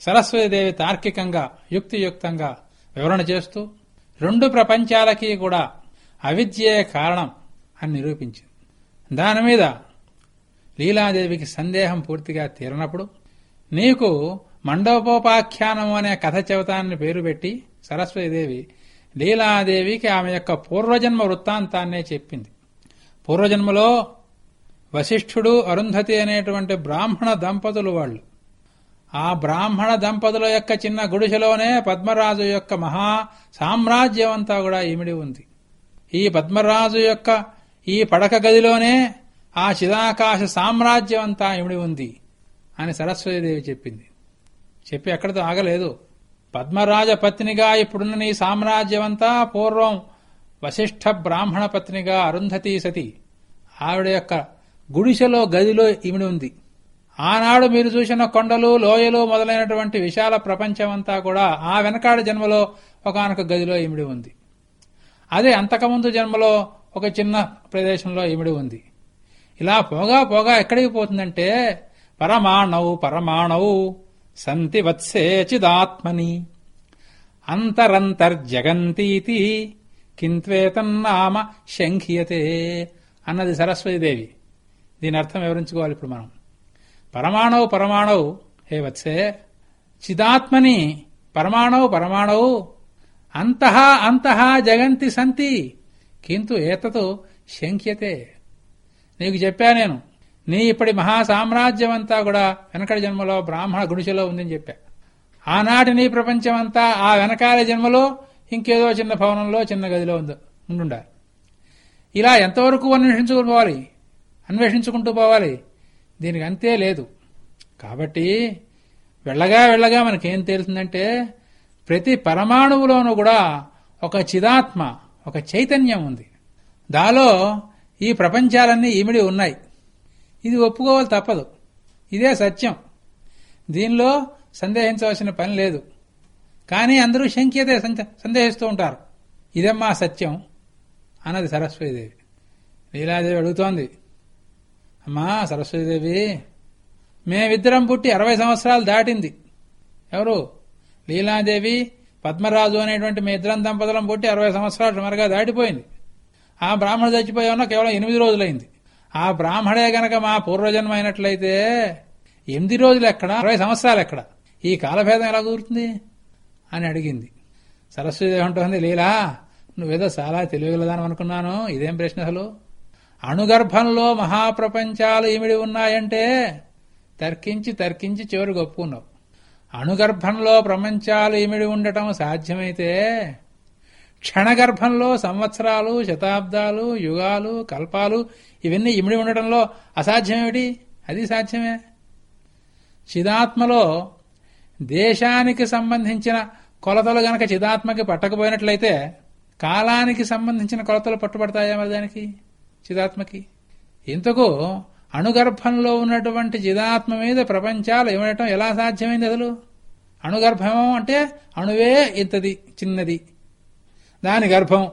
సరస్వతీదేవి తార్కికంగా యుక్తియుక్తంగా వివరణ చేస్తూ రెండు ప్రపంచాలకి కూడా అవిద్యే కారణం అని నిరూపించింది. దాని మీద లీలాదేవికి సందేహం పూర్తిగా తీరనప్పుడు నీకు మండపోపాఖ్యానము అనే కథ చెబుతానని పేరు పెట్టి సరస్వతీదేవి లీలాదేవికి ఆమె యొక్క పూర్వజన్మ వృత్తాంతాన్నే చెప్పింది. పూర్వజన్మలో వశిష్ఠుడు అరుంధతి అనేటువంటి బ్రాహ్మణ దంపతులు వాళ్ళు. ఆ బ్రాహ్మణ దంపతుల యొక్క చిన్న గుడిసెలోనే పద్మరాజు యొక్క మహా సామ్రాజ్యం అంతా కూడా ఈమిడి ఉంది. ఈ పద్మరాజు యొక్క ఈ పడక గదిలోనే ఆ చిదాకాశ సామ్రాజ్యం అంతా ఇమిడి ఉంది. అని సరస్వతీదేవి చెప్పింది. చెప్పి ఎక్కడితో ఆగలేదు. పద్మరాజ పత్నిగా ఇప్పుడున్న నీ సామ్రాజ్యమంతా పూర్వం వశిష్ఠ బ్రాహ్మణ పత్నిగా అరుంధతీ సతి. ఆవిడ యొక్క గుడిసెలో గదిలో ఇమిడి ఉంది. ఆనాడు మీరు చూసిన కొండలు లోయలు మొదలైనటువంటి విశాల ప్రపంచమంతా కూడా ఆ వెనకాడి జన్మలో ఒకనొక గదిలో ఇమిడి ఉంది. అదే అంతకుముందు జన్మలో ఒక చిన్న ప్రదేశంలో ఇమిడి ఉంది. ఇలా పోగా పోగా ఎక్కడికి పోతుందంటే పరమాణౌ పరమాణౌ సంతి వత్సే చిదాత్మని. అంతరంతర్జగంతీతి కింత్వేతన్నామ శంఖియతే అన్నది సరస్వతీదేవి. దీని అర్థం వివరించుకోవాలి ఇప్పుడు మనం. పరమాణవు పరమాణవు హే వత్సే చిదాత్మని పరమాణవు పరమాణవు అంతః అంతః జగంతి సంతి కింటు ఏతతో శంఖ్యతే. నీకు చెప్పా నేను నీ ఇప్పటి మహాసామ్రాజ్యం అంతా కూడా వెనకటి జన్మలో బ్రాహ్మణ గుడిసెలో ఉందని చెప్పా. ఆనాటి నీ ప్రపంచం అంతా ఆ వెనకాల జన్మలో ఇంకేదో చిన్న భవనంలో చిన్న గదిలో ఉంది ఉండుండాలి. ఇలా ఎంతవరకు అన్వేషించుకుని పోవాలి? అన్వేషించుకుంటూ పోవాలి? దీనికి అంతే లేదు. కాబట్టి వెళ్ళగా వెళ్ళగా మనకేం తెలుస్తుందంటే ప్రతి పరమాణువులోనూ కూడా ఒక చిదాత్మ ఒక చైతన్యం ఉంది. దాలో ఈ ప్రపంచాలన్నీ ఇమిడి ఉన్నాయి. ఇది ఒప్పుకోవాలి తప్పదు. ఇదే సత్యం. దీనిలో సందేహించవలసిన పని లేదు. కానీ అందరూ శంక్యతే సందేహిస్తూ ఉంటారు. ఇదమ్మా సత్యం అన్నది సరస్వతీదేవి. లీలాదేవి అడుగుతోంది. అమ్మా సరస్వతీదేవి మేమిద్దరం పుట్టి అరవై సంవత్సరాలు దాటింది. ఎవరు? లీలాదేవి పద్మరాజు అనేటువంటి మీ ఇద్దరం దంపతులం పుట్టి అరవై సంవత్సరాలు సుమారుగా దాటిపోయింది. ఆ బ్రాహ్మణుడు చచ్చిపోయి ఉన్న కేవలం ఎనిమిది రోజులైంది. ఆ బ్రాహ్మడే గనక మా పూర్వజన్మ అయినట్లయితే ఎనిమిది రోజులు ఎక్కడ? అరవై సంవత్సరాలు ఎక్కడ? ఈ కాలభేదం ఎలా కుదురుతుంది? అని అడిగింది. సరస్వతిదేవి అంటుంది లీలా నువ్వేదో చాలా తెలియగలదాని అనుకున్నాను. ఇదేం ప్రశ్న అసలు? అణుగర్భంలో మహాప్రపంచాలు ఇమిడి ఉన్నాయంటే తర్కించి తర్కించి చివరికి ఒప్పుకున్నావు. అణుగర్భంలో ప్రపంచాలు ఇమిడి ఉండటం సాధ్యమైతే క్షణగర్భంలో సంవత్సరాలు శతాబ్దాలు యుగాలు కల్పాలు ఇవన్నీ ఇమిడి ఉండటంలో అసాధ్యమేమిటి? అది సాధ్యమే. చిదాత్మలో దేశానికి సంబంధించిన కొలతలు గనక చిదాత్మకి పట్టకపోయినట్లయితే కాలానికి సంబంధించిన కొలతలు పట్టుబడతాయా మరి దానికి చిదాత్మకి? ఇంతకు అణుగర్భంలో ఉన్నటువంటి చిదాత్మ మీద ప్రపంచాలు ఇవ్వడం ఎలా సాధ్యమైంది అసలు? అణుగర్భం అంటే అణువే ఇంతది చిన్నది. దాని గర్భం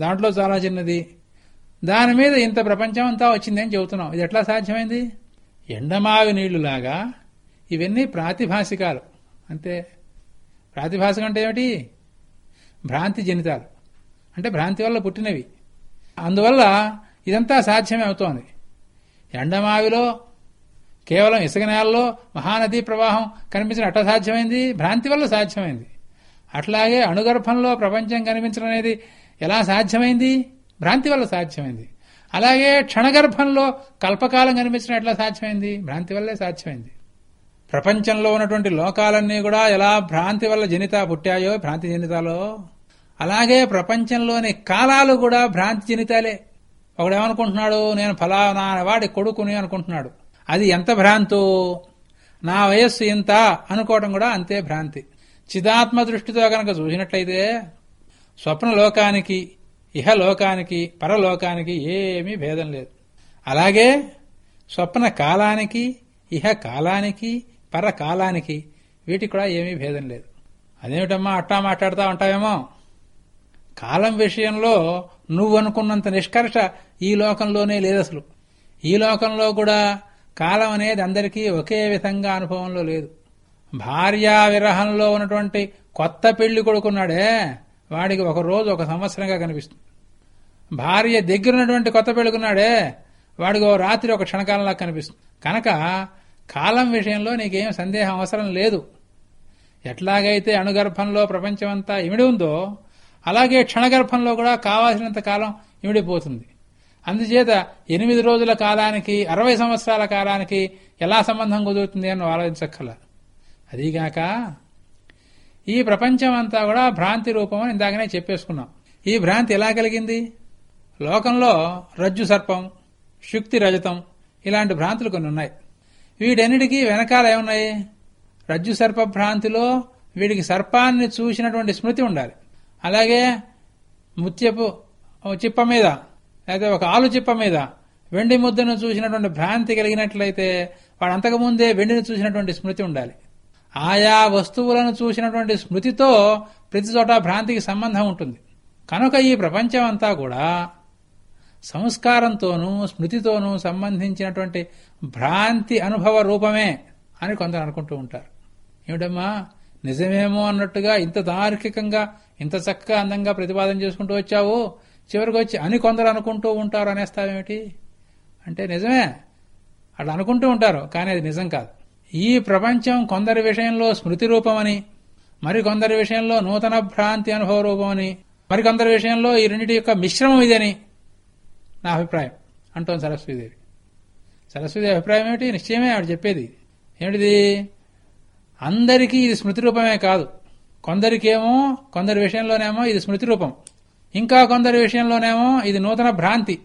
దాంట్లో చాలా చిన్నది. దాని మీద ఇంత ప్రపంచం అంతా వచ్చిందని చెబుతున్నాం. ఇది ఎట్లా సాధ్యమైంది? ఎండమావి నీళ్ళులాగా ఇవన్నీ ప్రాతిభాసికాలు. అంతే. ప్రాతిభాసికం అంటే ఏమిటి? భ్రాంతి జనితాలు. అంటే భ్రాంతి వల్ల పుట్టినవి. అందువల్ల ఇదంతా సాధ్యమే అవుతోంది. ఎండమావిలో కేవలం ఇసుక నేలలో మహానదీ ప్రవాహం కనిపించిన అట్ట సాధ్యమైంది? భ్రాంతి వల్ల సాధ్యమైంది. అట్లాగే అణుగర్భంలో ప్రపంచం కనిపించడం అనేది ఎలా సాధ్యమైంది? భ్రాంతి వల్ల సాధ్యమైంది. అలాగే క్షణగర్భంలో కల్పకాలం కనిపించడం ఎట్లా సాధ్యమైంది? భ్రాంతి వల్లే సాధ్యమైంది. ప్రపంచంలో ఉన్నటువంటి లోకాలన్నీ కూడా ఎలా భ్రాంతి వల్ల జనిత పుట్టాయో భ్రాంతి జనితాలో? అలాగే ప్రపంచంలోని కాలాలు కూడా భ్రాంతి జనితాలే. ఒకడేమనుకుంటున్నాడు నేను ఫలానా వాడి కొడుకుని అనుకుంటున్నాడు. అది ఎంత భ్రాంతో? నా వయస్సు ఇంత అనుకోవడం కూడా అంతే భ్రాంతి. చిదాత్మ దృష్టితో గనక చూసినట్లయితే స్వప్నలోకానికి ఇహలోకానికి పరలోకానికి ఏమీ భేదం లేదు. అలాగే స్వప్న కాలానికి ఇహ కాలానికి పరకాలానికి వీటికి కూడా ఏమీ భేదం లేదు. అదేమిటమ్మా అట్టా మాట్లాడుతూ ఉంటావేమో? కాలం విషయంలో నువ్వు అనుకున్నంత నిష్కర్ష ఈ లోకంలోనే లేదు అసలు. ఈ లోకంలో కూడా కాలం అనేది అందరికీ ఒకే విధంగా అనుభవంలో లేదు. భార్యా విరహంలో ఉన్నటువంటి కొత్త పెళ్ళి కొడుకున్నాడే వాడికి ఒక రోజు ఒక సంవత్సరంగా కనిపిస్తుంది. భార్య దగ్గర ఉన్నటువంటి కొత్త పెళ్ళుకున్నాడే వాడికి ఓ రాత్రి ఒక క్షణకాలంలా కనిపిస్తుంది. కనుక కాలం విషయంలో నీకేం సందేహం అవసరం లేదు. ఎట్లాగైతే అణుగర్భంలో ప్రపంచమంతా ఇమిడి ఉందో అలాగే క్షణగర్భంలో కూడా కావాల్సినంత కాలం ఇమిడిపోతుంది. అందుచేత ఎనిమిది రోజుల కాలానికి అరవై సంవత్సరాల కాలానికి ఎలా సంబంధం కుదురుతుంది అని ఆలోచించక్కల అదీగాక ఈ ప్రపంచం అంతా కూడా భ్రాంతి రూపం అని ఇందాకనే చెప్పేసుకున్నాం. ఈ భ్రాంతి ఎలా కలిగింది? లోకంలో రజ్జు సర్పం శుక్తి రజతం ఇలాంటి భ్రాంతులు కొన్ని ఉన్నాయి. వీటన్నిటికీ వెనకాల ఏమున్నాయి? రజ్జు సర్ప భ్రాంతిలో వీడికి సర్పాన్ని చూసినటువంటి స్మృతి ఉండాలి. అలాగే ముత్యపు చిప్ప మీద లేదా ఒక ఆలు చిప్ప మీద వెండి ముద్దను చూసినటువంటి భ్రాంతి కలిగినట్లయితే వాడు అంతకుముందే వెండిని చూసినటువంటి స్మృతి ఉండాలి. ఆయా వస్తువులను చూసినటువంటి స్మృతితో ప్రతి చోట భ్రాంతికి సంబంధం ఉంటుంది. కనుక ఈ ప్రపంచం అంతా కూడా సంస్కారంతోనూ స్మృతితోనూ సంబంధించినటువంటి భ్రాంతి అనుభవ రూపమే అని కొందరు అనుకుంటూ ఉంటారు. ఏమిటమ్మా? నిజమేమో అన్నట్టుగా ఇంత తార్కికంగా ఇంత చక్కగా అందంగా ప్రతిపాదన చేసుకుంటూ వచ్చావు? చివరికి వచ్చి అని కొందరు అనుకుంటూ ఉంటారు అనేస్తావేమిటి? అంటే నిజమే. అట్లా అనుకుంటూ ఉంటారు కానీ అది నిజం కాదు. ఈ ప్రపంచం కొందరి విషయంలో స్మృతి రూపమని మరికొందరి విషయంలో నూతన భ్రాంతి అనుభవ రూపమని మరికొందరి విషయంలో ఈ రెండింటి యొక్క మిశ్రమం ఇదని నా అభిప్రాయం. అంటోంది సరస్వతీదేవి. సరస్వతి అభిప్రాయం ఏమిటి? నిశ్చయమే ఆవిడ చెప్పేది. ఏమిటిది? అందరికీ ఇది స్మృతి రూపమే కాదు. కొందరికేమో కొందరి విషయంలోనేమో ఇది స్మృతి రూపం. ఇంకా కొందరి విషయంలోనేమో ఇది నూతన భ్రాంతి.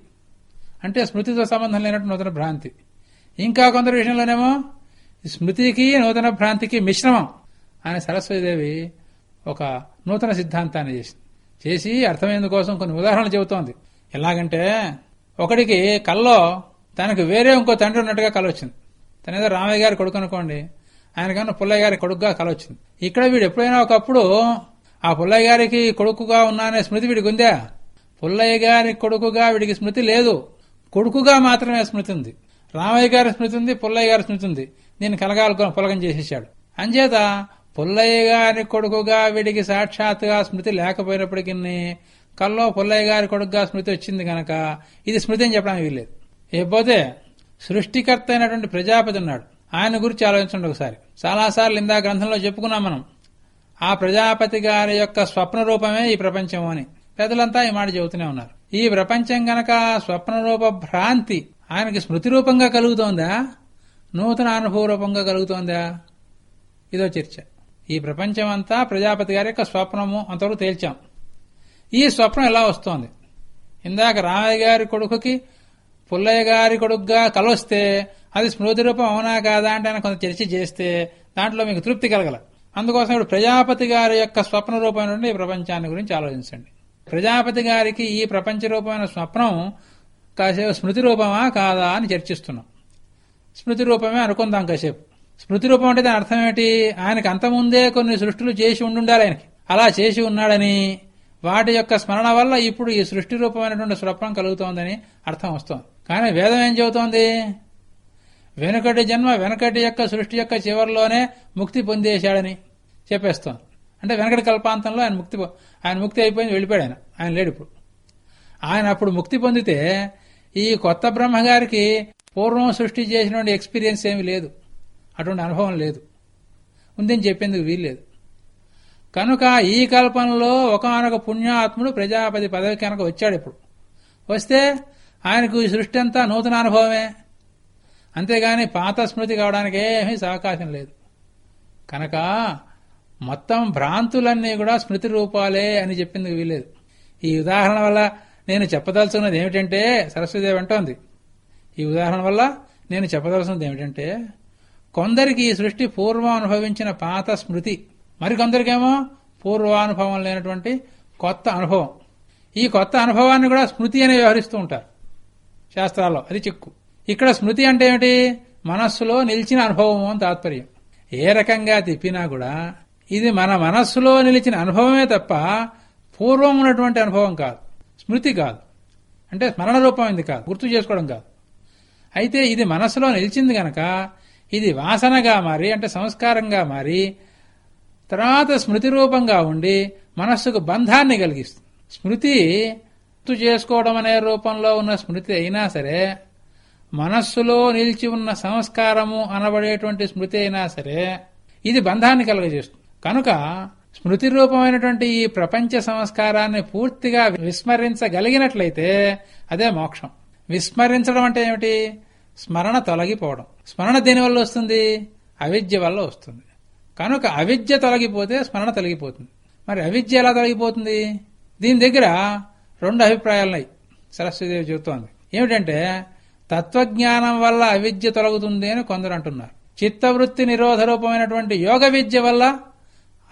అంటే స్మృతితో సంబంధం లేనట్టు నూతన భ్రాంతి. ఇంకా కొందరి విషయంలోనేమో స్మృతికి నూతన భ్రాంతికి మిశ్రమం అని సరస్వతీదేవి ఒక నూతన సిద్ధాంతాన్ని చేసింది. చేసి అర్థమయ్యేందుకోసం కొన్ని ఉదాహరణలు చెబుతోంది. ఎలాగంటే ఒకడికి కల్లో తనకు వేరే ఇంకో తండ్రి ఉన్నట్టుగా కలవచ్చింది వచ్చింది. తనేదో రామయ్య గారి కొడుకు అనుకోండి. ఆయనకన్నా పుల్లయ్య గారి కొడుకుగా కల వచ్చింది. ఇక్కడ వీడు ఎప్పుడైనా ఒకప్పుడు ఆ పుల్లయ్య గారికి కొడుకుగా ఉన్నానే స్మృతి వీడికి ఉందా? పుల్లయ్య గారి కొడుకుగా వీడికి స్మృతి లేదు. కొడుకుగా మాత్రమే స్మృతి ఉంది. రామయ్య గారి స్మృతి ఉంది పుల్లయ్య గారి స్మృతి ఉంది. నేను కలగాలకొని పులగం చేసేసాడు అంచేత పుల్లయ్య గారి కొడుకుగా వీడికి సాక్షాత్తుగా స్మృతి లేకపోయినప్పటికీ కల్లో పుల్లయ్య గారి కొడుకుగా స్మృతి వచ్చింది గనక ఇది స్మృతి అని చెప్పడానికి వీల్లేదు. ఇకపోతే సృష్టికర్త అయినటువంటి ప్రజాపతి ఉన్నాడు. ఆయన గురించి ఆలోచించండి ఒకసారి. చాలాసార్లు ఇందా గ్రంథంలో చెప్పుకున్నాం మనం. ఆ ప్రజాపతి గారి యొక్క స్వప్న రూపమే ఈ ప్రపంచం అని. పెద్దలంతా ఈ మాట చెబుతూనే ఉన్నారు. ఈ ప్రపంచం గనక స్వప్న రూప భ్రాంతి ఆయనకి స్మృతి రూపంగా కలుగుతోందా? నూతన అనుభవ రూపంగా కలుగుతోందా? ఇదో చర్చ. ఈ ప్రపంచం అంతా ప్రజాపతి గారి యొక్క స్వప్నము అంతవరకు తేల్చాం. ఈ స్వప్నం ఎలా వస్తోంది? ఇందాక రామయ్య గారి కొడుకుకి పుల్లయ్య గారి కొడుకుగా కలొస్తే అది స్మృతి రూపం అవునా కాదా అంటే ఆయన కొంత చర్చ చేస్తే దాంట్లో మీకు తృప్తి కలగల. అందుకోసం ఇప్పుడు ప్రజాపతి గారి యొక్క స్వప్న రూపమైనటువంటి ఈ ప్రపంచాన్ని గురించి ఆలోచించండి. ప్రజాపతి గారికి ఈ ప్రపంచ రూపమైన స్వప్నం కాసేపు స్మృతి రూపమా కాదా అని చర్చిస్తున్నాం. స్మృతి రూపమే అనుకుందాం కాసేపు. స్మృతి రూపం అంటే దాని అర్థం ఏంటి ఆయనకి అంతముందే కొన్ని సృష్టిలు చేసి ఉండుండాలి ఆయనకి. అలా చేసి ఉన్నాడని వాటి యొక్క స్మరణ వల్ల ఇప్పుడు ఈ సృష్టి రూపమైనటువంటి స్వప్నం కలుగుతోందని అర్థం వస్తోంది. కానీ వేదం ఏం చెబుతోంది? వెనుకటి జన్మ వెనకటి యొక్క సృష్టి యొక్క చివరిలోనే ముక్తి పొందేశాడని చెప్పేస్తోంది. అంటే వెనకటి కల్పాంతంలో ఆయన ముక్తి ఆయన ముక్తి అయిపోయింది వెళ్ళిపోయాడు ఆయన. ఆయన లేడు ఇప్పుడు. ఆయన అప్పుడు ముక్తి పొందితే ఈ కొత్త బ్రహ్మగారికి పూర్వం సృష్టి చేసినటువంటి ఎక్స్పీరియన్స్ ఏమి లేదు. అటువంటి అనుభవం లేదు. ఉందని చెప్పేందుకు వీల్లేదు. కనుక ఈ కల్పనలో ఒకనొక పుణ్యాత్ముడు ప్రజాపతి పదవి కనుక వచ్చాడు ఇప్పుడు. వస్తే ఆయనకు ఈ సృష్టి అంతా నూతన అనుభవమే. అంతేగాని పాత స్మృతి కావడానికి ఏమీ అవకాశం లేదు. కనుక మొత్తం భ్రాంతులన్నీ కూడా స్మృతి రూపాలే అని చెప్పింది వీలేదు ఈ ఉదాహరణ వల్ల నేను చెప్పదలుచున్నది ఏమిటంటే సరస్వతిదేవి అంటోంది. ఈ ఉదాహరణ వల్ల నేను చెప్పదలసినది ఏమిటంటే కొందరికి ఈ సృష్టి పూర్వం అనుభవించిన పాత స్మృతి మరికొందరికేమో పూర్వానుభవం లేనటువంటి కొత్త అనుభవం. ఈ కొత్త అనుభవాన్ని కూడా స్మృతి అని వ్యవహరిస్తూ ఉంటారు శాస్త్రాల్లో. అది చిక్కు. ఇక్కడ స్మృతి అంటే ఏమిటి? మనస్సులో నిలిచిన అనుభవం అని తాత్పర్యం. ఏ రకంగా తిప్పినా కూడా ఇది మన మనస్సులో నిలిచిన అనుభవమే తప్ప పూర్వం ఉన్నటువంటి అనుభవం కాదు. స్మృతి కాదు. అంటే స్మరణ రూపమైంది కాదు. గుర్తు చేసుకోవడం కాదు. అయితే ఇది మనసులో నిలిచింది గనక ఇది వాసనగా మారి అంటే సంస్కారంగా మారి తర్వాత స్మృతి రూపంగా ఉండి మనస్సుకు బంధాన్ని కలిగిస్తుంది. స్మృతి గుర్తు చేసుకోవడం అనే రూపంలో ఉన్న స్మృతి అయినా సరే మనస్సులో నిలిచి ఉన్న సంస్కారము అనబడేటువంటి స్మృతి అయినా సరే ఇది బంధాన్ని కలుగజేస్తుంది. కనుక స్మృతి రూపమైనటువంటి ఈ ప్రపంచ సంస్కారాన్ని పూర్తిగా విస్మరించగలిగినట్లయితే అదే మోక్షం. విస్మరించడం అంటే ఏమిటి? స్మరణ తొలగిపోవడం. స్మరణ దేని వల్ల వస్తుంది? అవిద్య వల్ల వస్తుంది. కనుక అవిద్య తొలగిపోతే స్మరణ తొలగిపోతుంది. మరి అవిద్య ఎలా తొలగిపోతుంది? దీని దగ్గర రెండు అభిప్రాయాలున్నాయి సరస్వతిదేవి చెబుతోంది. ఏమిటంటే తత్వజ్ఞానం వల్ల అవిద్య తొలగుతుంది అని కొందరు అంటున్నారు. చిత్తవృత్తి నిరోధ రూపమైనటువంటి యోగ విద్య వల్ల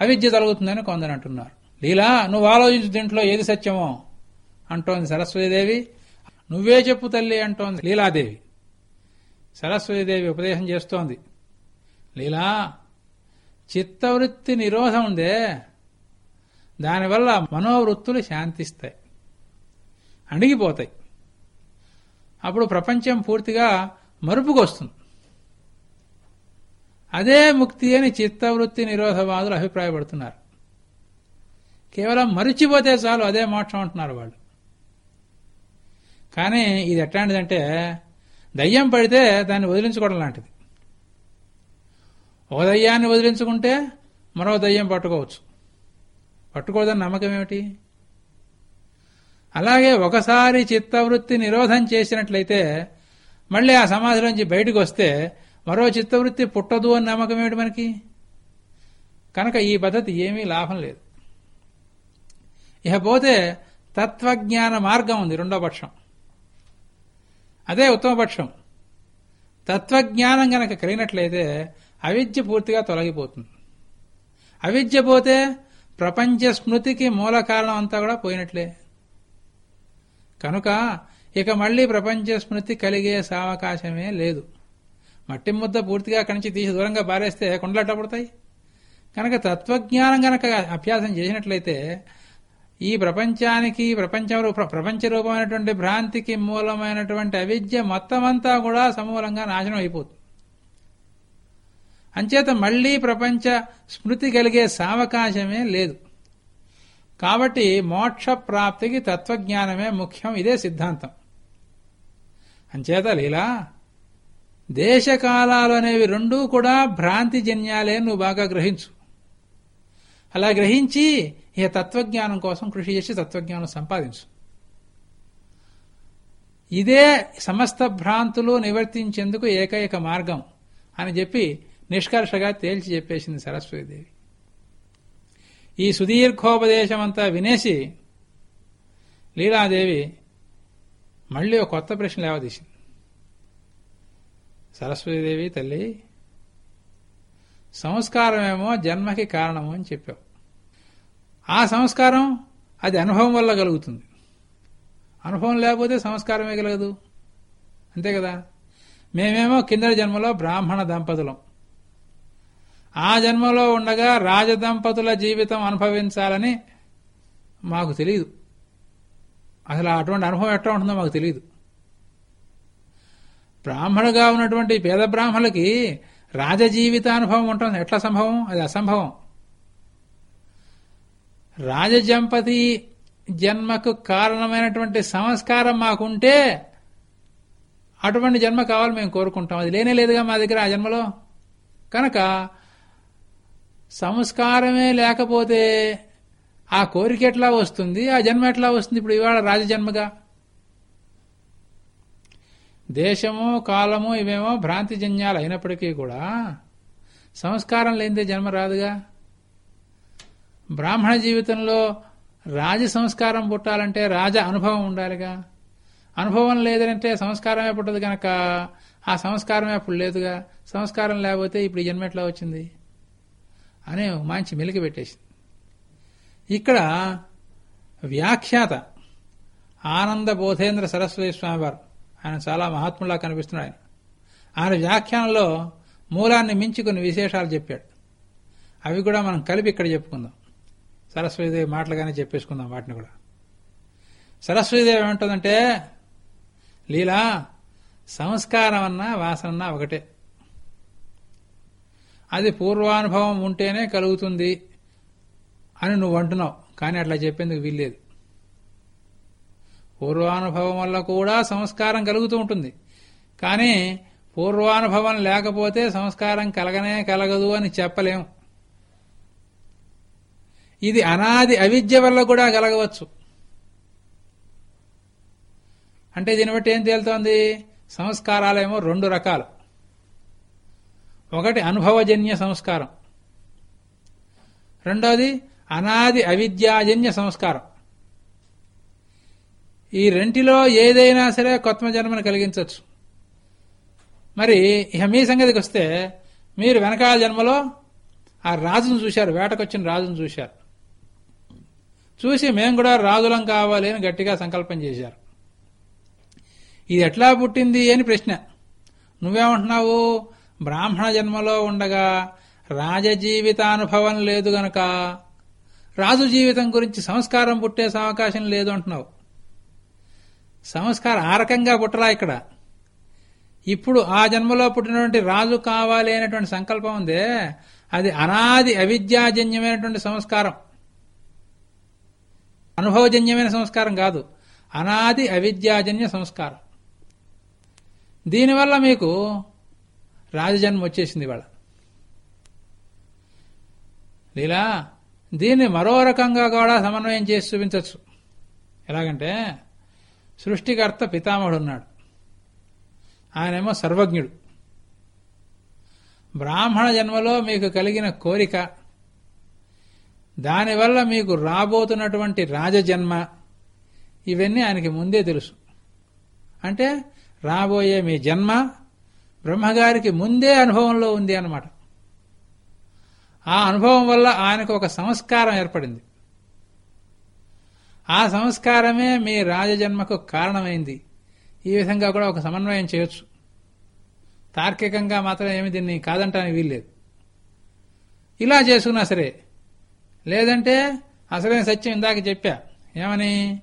అవిద్య తొలగుతుందని కొందరు అంటున్నారు. లీలా నువ్వు ఆలోచించు దీంట్లో ఏది సత్యమో అంటోంది సరస్వతీదేవి. నువ్వే చెప్పు తల్లి అంటోంది లీలాదేవి. సరస్వతీదేవి ఉపదేశం చేస్తోంది. లీలా చిత్తవృత్తి నిరోధం ఉందే. దానివల్ల మనోవృత్తులు శాంతిస్తాయి. అణిగిపోతాయి. అప్పుడు ప్రపంచం పూర్తిగా మరుపుకొస్తుంది. అదే ముక్తి అని చిత్తవృత్తి నిరోధవాదులు అభిప్రాయపడుతున్నారు. కేవలం మరిచిపోతే చాలు అదే మోక్షం అంటున్నారు వాళ్ళు. కానీ ఇది ఎట్లాంటిదంటే దయ్యం పడితే దాన్ని వదిలించుకోవడం లాంటిది. ఒక దయ్యాన్ని వదిలించుకుంటే మరో దయ్యం పట్టుకోవచ్చు. పట్టుకోదని నమ్మకం ఏమిటి? అలాగే ఒకసారి చిత్తవృత్తి నిరోధం చేసినట్లయితే మళ్ళీ ఆ సమాధిలోంచి బయటకు వస్తే మరో చిత్తవృత్తి పుట్టదు అని నమ్మకం ఏమిటి మనకి? కనుక ఈ పద్ధతి ఏమీ లాభం లేదు. ఇకపోతే తత్వజ్ఞాన మార్గం ఉంది రెండో పక్షం. అదే ఉత్తమ పక్షం తత్వజ్ఞానం గనక కలిగినట్లయితే అవిద్య పూర్తిగా తొలగిపోతుంది. అవిద్య పోతే ప్రపంచ స్మృతికి మూల కారణం అంతా కూడా పోయినట్లే. కనుక ఇక మళ్ళీ ప్రపంచ స్మృతి కలిగే సావకాశమే లేదు. మట్టి ముద్ద పూర్తిగా అక్కడి నుంచి తీసి దూరంగా బారేస్తే కుండలట్ట పడతాయి కనుక తత్వజ్ఞానం గనక అభ్యాసం చేసినట్లయితే ఈ ప్రపంచానికి ప్రపంచం ప్రపంచ రూపమైనటువంటి భ్రాంతికి మూలమైనటువంటి అవిద్య మొత్తం అంతా కూడా సమూలంగా నాశనం అయిపోతుంది. అంచేత మళ్ళీ ప్రపంచ స్మృతి కలిగే సావకాశమే లేదు. కాబట్టి మోక్ష ప్రాప్తికి తత్వజ్ఞానమే ముఖ్యం ఇదే సిద్ధాంతం. అంచేత లీలా దేశకాలాలు అనేవి రెండూ కూడా భ్రాంతి జన్యాలే నువ్వు బాగా గ్రహించు. అలా గ్రహించి ఇక తత్వజ్ఞానం కోసం కృషి చేసి తత్వజ్ఞానం సంపాదించు. ఇదే సమస్త భ్రాంతులు నివర్తించేందుకు ఏకైక మార్గం అని చెప్పి నిష్కర్షగా తేల్చి చెప్పేసింది సరస్వతీదేవి. ఈ సుదీర్ఘోపదేశం అంతా వినేసి లీలాదేవి మళ్ళీ ఒక కొత్త ప్రశ్న లేవదీసింది. సరస్వతీదేవి తల్లి సంస్కారమేమో జన్మకి కారణము అని చెప్పావు. ఆ సంస్కారం అది అనుభవం వల్ల కలుగుతుంది. అనుభవం లేకపోతే సంస్కారమే కలగదు. అంతే కదా? మేమేమో కిందటి జన్మలో బ్రాహ్మణ దంపతులం. ఆ జన్మలో ఉండగా రాజదంపతుల జీవితం అనుభవించాలని మాకు తెలియదు అసలు అటువంటి అనుభవం ఎట్లా ఉంటుందో మాకు తెలియదు బ్రాహ్మణుగా ఉన్నటువంటి పేద బ్రాహ్మణులకి రాజజీవిత అనుభవం ఉంటుంది? ఎట్లా సంభవం? అది అసంభవం. రాజజంపతి జన్మకు కారణమైనటువంటి సంస్కారం మాకుంటే అటువంటి జన్మ కావాలి మేము కోరుకుంటాం. అది లేనే లేదుగా మా దగ్గర ఆ జన్మలో. కనుక సంస్కారమే లేకపోతే ఆ కోరిక ఎట్లా వస్తుంది? ఆ జన్మ ఎట్లా వస్తుంది? ఇప్పుడు ఇవాళ రాజజన్మగా. దేశము కాలము ఇవేమో భ్రాంతిజన్యాలు అయినప్పటికీ కూడా సంస్కారం లేనిదే జన్మ రాదుగా. బ్రాహ్మణ జీవితంలో రాజ సంస్కారం పుట్టాలంటే రాజ అనుభవం ఉండాలిగా. అనుభవం లేదంటే సంస్కారమే పుట్టదు గనక ఆ సంస్కారమే అప్పుడు లేదుగా. సంస్కారం లేకపోతే ఇప్పుడు ఈ జన్మ ఎట్లా వచ్చింది? అనే మంచి మెలికి పెట్టేసింది. ఇక్కడ వ్యాఖ్యాత ఆనంద బోధేంద్ర సరస్వతి స్వామివారు ఆయన చాలా మహాత్ములా కనిపిస్తున్నాడు ఆయన. ఆయన వ్యాఖ్యానంలో మూలాన్ని మించి కొన్ని విశేషాలు చెప్పాడు. అవి కూడా మనం కలిపి ఇక్కడ చెప్పుకుందాం. సరస్వతిదేవి మాటలుగానే చెప్పేసుకుందాం వాటిని కూడా. సరస్వతిదేవి ఏమంటుందంటే లీలా సంస్కారం అన్నా వాసన ఒకటే. అది పూర్వానుభవం ఉంటేనే కలుగుతుంది అని నువ్వు అంటున్నావు కానీ అట్లా చెప్పేందుకు వీల్లేదు. పూర్వానుభవం వల్ల కూడా సంస్కారం కలుగుతూ ఉంటుంది. కానీ పూర్వానుభవం లేకపోతే సంస్కారం కలగనే కలగదు అని చెప్పలేం ఇది అనాది అవిద్య వల్ల కూడా కలగవచ్చు. అంటే దీన్ని బట్టి ఏం తేలుతోంది? సంస్కారాలేమో రెండు రకాలు. ఒకటి అనుభవజన్య సంస్కారం. రెండోది అనాది అవిద్యాజన్య సంస్కారం. ఈ రెంటిలో ఏదైనా సరే కొత్త జన్మను కలిగించవచ్చు. మరి ఇక మీ సంగతికి వస్తే మీరు వెనకాల జన్మలో ఆ రాజును చూశారు వేటకొచ్చిన రాజును చూశారు. చూసి మేము కూడా రాజులం కావాలి అని గట్టిగా సంకల్పం చేశారు. ఇది ఎట్లా పుట్టింది అని ప్రశ్న. నువ్వేమంటున్నావు? బ్రాహ్మణ జన్మలో ఉండగా రాజజీవితానుభవం లేదు గనక రాజు జీవితం గురించి సంస్కారం పుట్టే అవకాశం లేదు అంటున్నావు. సంస్కారం ఆ రకంగా పుట్టరా ఇక్కడ? ఇప్పుడు ఆ జన్మలో పుట్టినటువంటి రాజు కావాలి అనేటువంటి సంకల్పం ఉందే అది అనాది అవిద్యాజన్యమైనటువంటి సంస్కారం. అనుభవజన్యమైన సంస్కారం కాదు. అనాది అవిద్యాజన్య సంస్కారం. దీనివల్ల మీకు రాజజన్మ వచ్చేసింది ఇవాళ. లీలా దీన్ని మరో రకంగా కూడా సమన్వయం చేసి చూపించవచ్చు. ఎలాగంటే సృష్టికర్త పితామహుడు ఉన్నాడు. ఆయనేమో సర్వజ్ఞుడు. బ్రాహ్మణ జన్మలో మీకు కలిగిన కోరిక దానివల్ల మీకు రాబోతున్నటువంటి రాజజన్మ ఇవన్నీ ఆయనకి ముందే తెలుసు. అంటే రాబోయే మీ జన్మ బ్రహ్మగారికి ముందే అనుభవంలో ఉంది అన్నమాట. ఆ అనుభవం వల్ల ఆయనకు ఒక సంస్కారం ఏర్పడింది. ఆ సంస్కారమే మీ రాజజన్మకు కారణమైంది. ఈ విధంగా కూడా ఒక సమన్వయం చేయొచ్చు. తార్కికంగా మాత్రం ఏమి దీన్ని కాదంటానికి వీల్లేదు. ఇలా చేసుకున్నా సరే లేదంటే అసలైన సత్యం ఇందాక చెప్పా. ఏమని?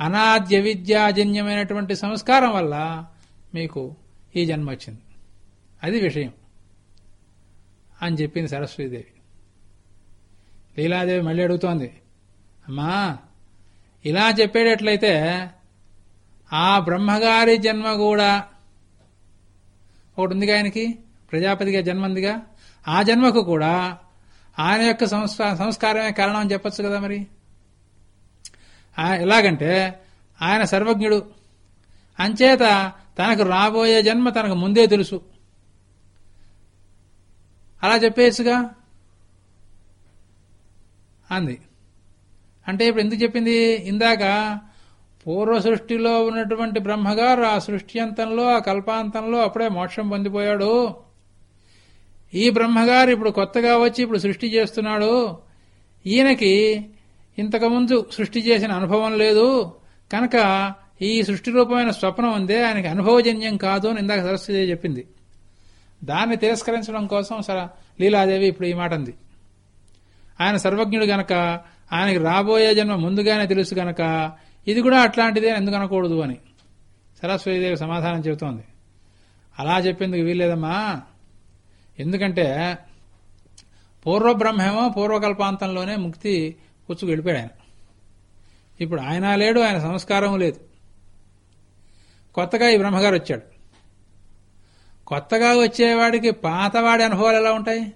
అనాద్య విద్యాజన్యమైనటువంటి సంస్కారం వల్ల మీకు ఈ జన్మ వచ్చింది. అది విషయం అని చెప్పింది సరస్వతీదేవి. లీలాదేవి మళ్ళీ అడుగుతోంది. అమ్మా ఇలా చెప్పేటట్లయితే ఆ బ్రహ్మగారి జన్మ కూడా ఒకటి ఉందిగా ఆయనకి? ప్రజాపతిగా జన్మ ఉందిగా? ఆ జన్మకు కూడా ఆయన యొక్క సంస్కారమే కారణం అని చెప్పొచ్చు కదా మరి? ఎలాగంటే ఆయన సర్వజ్ఞుడు. అంచేత తనకు రాబోయే జన్మ తనకు ముందే తెలుసు. అలా చెప్పేయచ్చుగా? అంది. అంటే ఇప్పుడు ఎందుకు చెప్పింది? ఇందాక పూర్వ సృష్టిలో ఉన్నటువంటి బ్రహ్మగారు ఆ సృష్టి అంతంలో ఆ కల్పాంతంలో అప్పుడే మోక్షం పొందిపోయాడు. ఈ బ్రహ్మగారు ఇప్పుడు కొత్తగా వచ్చి ఇప్పుడు సృష్టి చేస్తున్నాడు. ఈయనకి ఇంతకుముందు సృష్టి చేసిన అనుభవం లేదు. కనుక ఈ సృష్టి రూపమైన స్వప్నం ఉందే ఆయనకి అనుభవజన్యం కాదు అని ఇందాక సరస్వతి చెప్పింది. దాన్ని తిరస్కరించడం కోసం సర లీలాదేవి ఇప్పుడు ఈ మాట అంది. ఆయన సర్వజ్ఞుడు గనక ఆయనకి రాబోయే జన్మ ముందుగానే తెలుసు గనక ఇది కూడా అట్లాంటిదే ఎందుకు అనకూడదు అని సరస్వతీదేవి సమాధానం చెబుతోంది. అలా చెప్పేందుకు వీల్లేదమ్మా. ఎందుకంటే పూర్వబ్రహ్మేమో పూర్వకల్పాంతంలోనే ముక్తి పుచ్చుకు వెళ్ళిపోయాడు ఆయన. ఇప్పుడు ఆయన లేడు ఆయన సంస్కారం లేదు. కొత్తగా ఈ బ్రహ్మగారు వచ్చాడు. కొత్తగా వచ్చేవాడికి పాతవాడి అనుభవాలు ఎలా ఉంటాయి?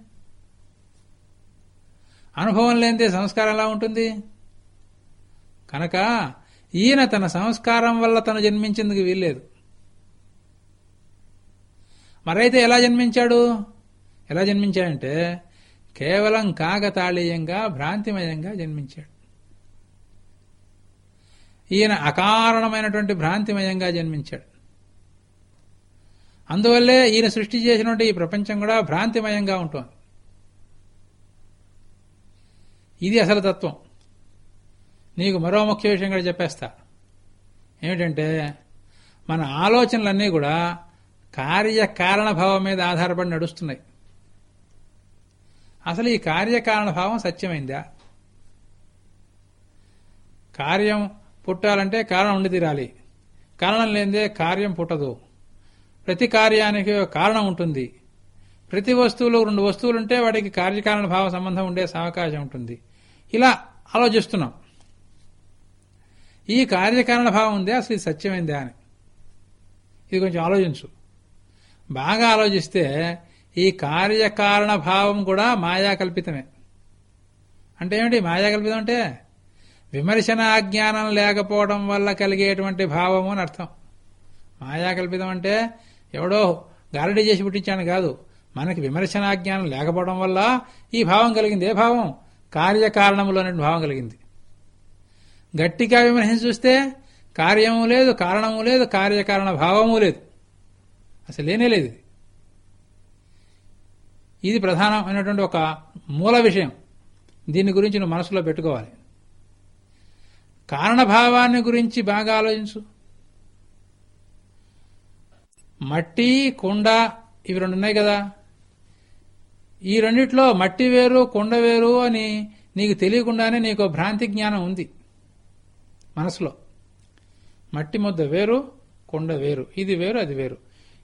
అనుభవం లేనిదే సంస్కారం ఎలా ఉంటుంది? కనుక ఈయన తన సంస్కారం వల్ల తను జన్మించేందుకు వీల్లేదు. మరైతే ఎలా జన్మించాడు? ఎలా జన్మించాడంటే కేవలం కాకతాళీయంగా భ్రాంతిమయంగా జన్మించాడు. ఈయన అకారణమైనటువంటి భ్రాంతిమయంగా జన్మించాడు. అందువల్లే ఈయన సృష్టి చేసినటువంటి ఈ ప్రపంచం కూడా భ్రాంతిమయంగా ఉంటుంది. ఇది అసలు తత్వం. నీకు మరో ముఖ్య విషయం కూడా చెప్పేస్తా. ఏమిటంటే మన ఆలోచనలన్నీ కూడా కార్యకారణభావం మీద ఆధారపడి నడుస్తున్నాయి. అసలు ఈ కార్యకారణ భావం సత్యమైందా? కార్యం పుట్టాలంటే కారణం ఉండి తీరాలి. కారణం లేనిదే కార్యం పుట్టదు. ప్రతి కార్యానికి కారణం ఉంటుంది. ప్రతి వస్తువులో రెండు వస్తువులుంటే వాటికి కార్యకారణ భావ సంబంధం ఉండే అవకాశం ఉంటుంది. ఇలా ఆలోచిస్తున్నాం. ఈ కార్యకారణ భావం ఉందే? అసలు ఇది సత్యమైందా అని. ఇది కొంచెం ఆలోచించు. బాగా ఆలోచిస్తే ఈ కార్యకారణ భావం కూడా మాయాకల్పితమే. అంటే ఏమిటి? మాయాకల్పితం అంటే విమర్శన అజ్ఞానం లేకపోవడం వల్ల కలిగేటువంటి భావము అని అర్థం. మాయాకల్పితం అంటే ఎవడో గారడీ చేసి పుట్టించాను కాదు. మనకి విమర్శనాజ్ఞానం లేకపోవడం వల్ల ఈ భావం కలిగింది. ఏ భావం? కార్యకారణములో భావం కలిగింది. గట్టిగా విమర్శించి చూస్తే కార్యము లేదు కారణము లేదు కార్యకారణ భావము లేదు. అసలు లేనే లేదు. ఇది ప్రధానమైనటువంటి ఒక మూల విషయం. దీని గురించి నువ్వు మనసులో పెట్టుకోవాలి. కారణభావాన్ని గురించి బాగా ఆలోచించు. మట్టి కుండ ఇవి రెండు ఉన్నాయి కదా. ఈ రెండిట్లో మట్టి వేరు కుండ వేరు అని నీకు తెలియకుండానే నీకు భ్రాంతి జ్ఞానం ఉంది. మనసులో. మట్టి ముద్ద వేరు కుండ వేరు. ఇది వేరు అది వేరు.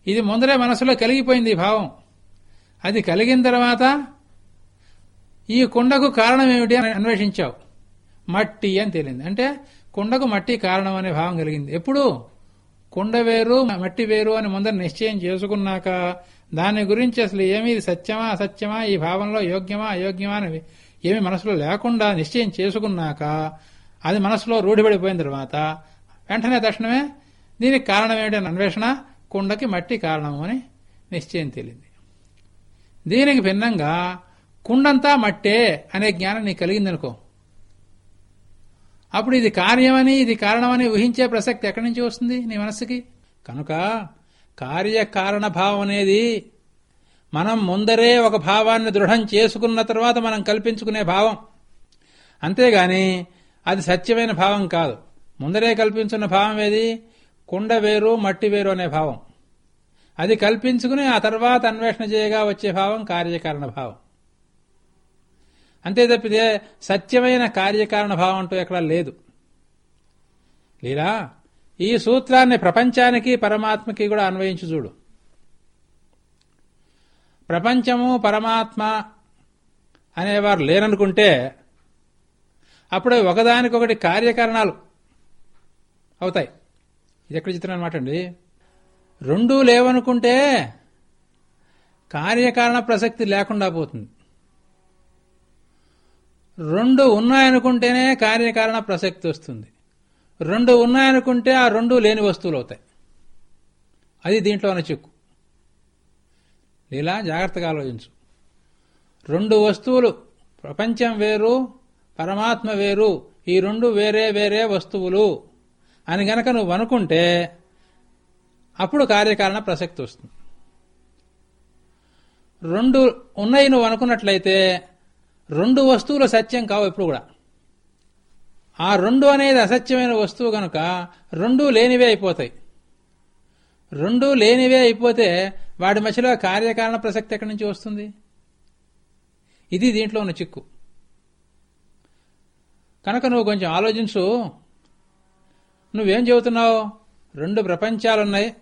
ఇది ముందరే మనసులో కలిగిపోయింది ఈ భావం. అది కలిగిన తర్వాత ఈ కుండకు కారణం ఏమిటి అని అన్వేషించావు. మట్టి అని తేలింది. అంటే కుండకు మట్టి కారణం అనే భావం కలిగింది. ఎప్పుడు? కుండ వేరు మట్టి వేరు అని ముందర నిశ్చయం చేసుకున్నాక దాని గురించి అసలు ఏమి ఇది సత్యమా అసత్యమా ఈ భావంలో యోగ్యమా అయోగ్యమా అని ఏమి మనసులో లేకుండా నిశ్చయం చేసుకున్నాక అది మనసులో రూఢిపడిపోయిన తర్వాత వెంటనే తక్షణమే దీనికి కారణం ఏమిటి అన్వేషణ కుండకి మట్టి కారణము అని నిశ్చయం తేలింది. దీనికి భిన్నంగా కుండంతా మట్టే అనే జ్ఞానం నీకు కలిగిందనుకో. అప్పుడు ఇది కార్యమని ఇది కారణమని ఊహించే ప్రసక్తి ఎక్కడి నుంచి వస్తుంది నీ మనస్సుకి? కనుక కార్యకారణ భావం అనేది మనం ముందరే ఒక భావాన్ని దృఢం చేసుకున్న తర్వాత మనం కల్పించుకునే భావం. అంతేగాని అది సత్యమైన భావం కాదు. ముందరే కల్పించున్న భావం ఏది? కుండ వేరు మట్టి వేరు అనే భావం. అది కల్పించుకుని ఆ తర్వాత అన్వేషణ చేయగా వచ్చే భావం కార్యకారణ భావం. అంతే తప్పితే సత్యమైన కార్యకారణ భావం అంటూ ఎక్కడా లేదు. లీలా ఈ సూత్రాన్ని ప్రపంచానికి పరమాత్మకి కూడా అన్వయించు చూడు. ప్రపంచము పరమాత్మ అనేవారు లేరనుకుంటే అప్పుడే ఒకదానికొకటి కార్యకారణాలు అవుతాయి. ఇది ఎక్కడ చిత్రం అనమాట అండి? రెండూ లేవనుకుంటే కార్యకారణ ప్రసక్తి లేకుండా పోతుంది. రెండు ఉన్నాయనుకుంటేనే కార్యకారణ ప్రసక్తి వస్తుంది. రెండు ఉన్నాయనుకుంటే ఆ రెండు లేని వస్తువులు అవుతాయి అది దీంట్లోనే చిక్కు. ఇలా జాగ్రత్తగా ఆలోచించు. రెండు వస్తువులు ప్రపంచం వేరు పరమాత్మ వేరు ఈ రెండు వేరే వేరే వస్తువులు అని గనక నువ్వు అనుకుంటే అప్పుడు కార్యకారణ ప్రసక్తి వస్తుంది. రెండు ఉన్నాయి నువ్వు అనుకున్నట్లయితే రెండు వస్తువులు సత్యం కావు ఎప్పుడు కూడా. ఆ రెండు అనేది అసత్యమైన వస్తువు కనుక రెండు లేనివే అయిపోతాయి. రెండు లేనివే అయిపోతే వాడి మధ్యలో కార్యకారణ ప్రసక్తి ఎక్కడి నుంచి వస్తుంది? ఇది దీంట్లో ఉన్న చిక్కు. కనుక నువ్వు కొంచెం ఆలోచించు. నువ్వేం చెబుతున్నావు? రెండు ప్రపంచాలున్నాయి.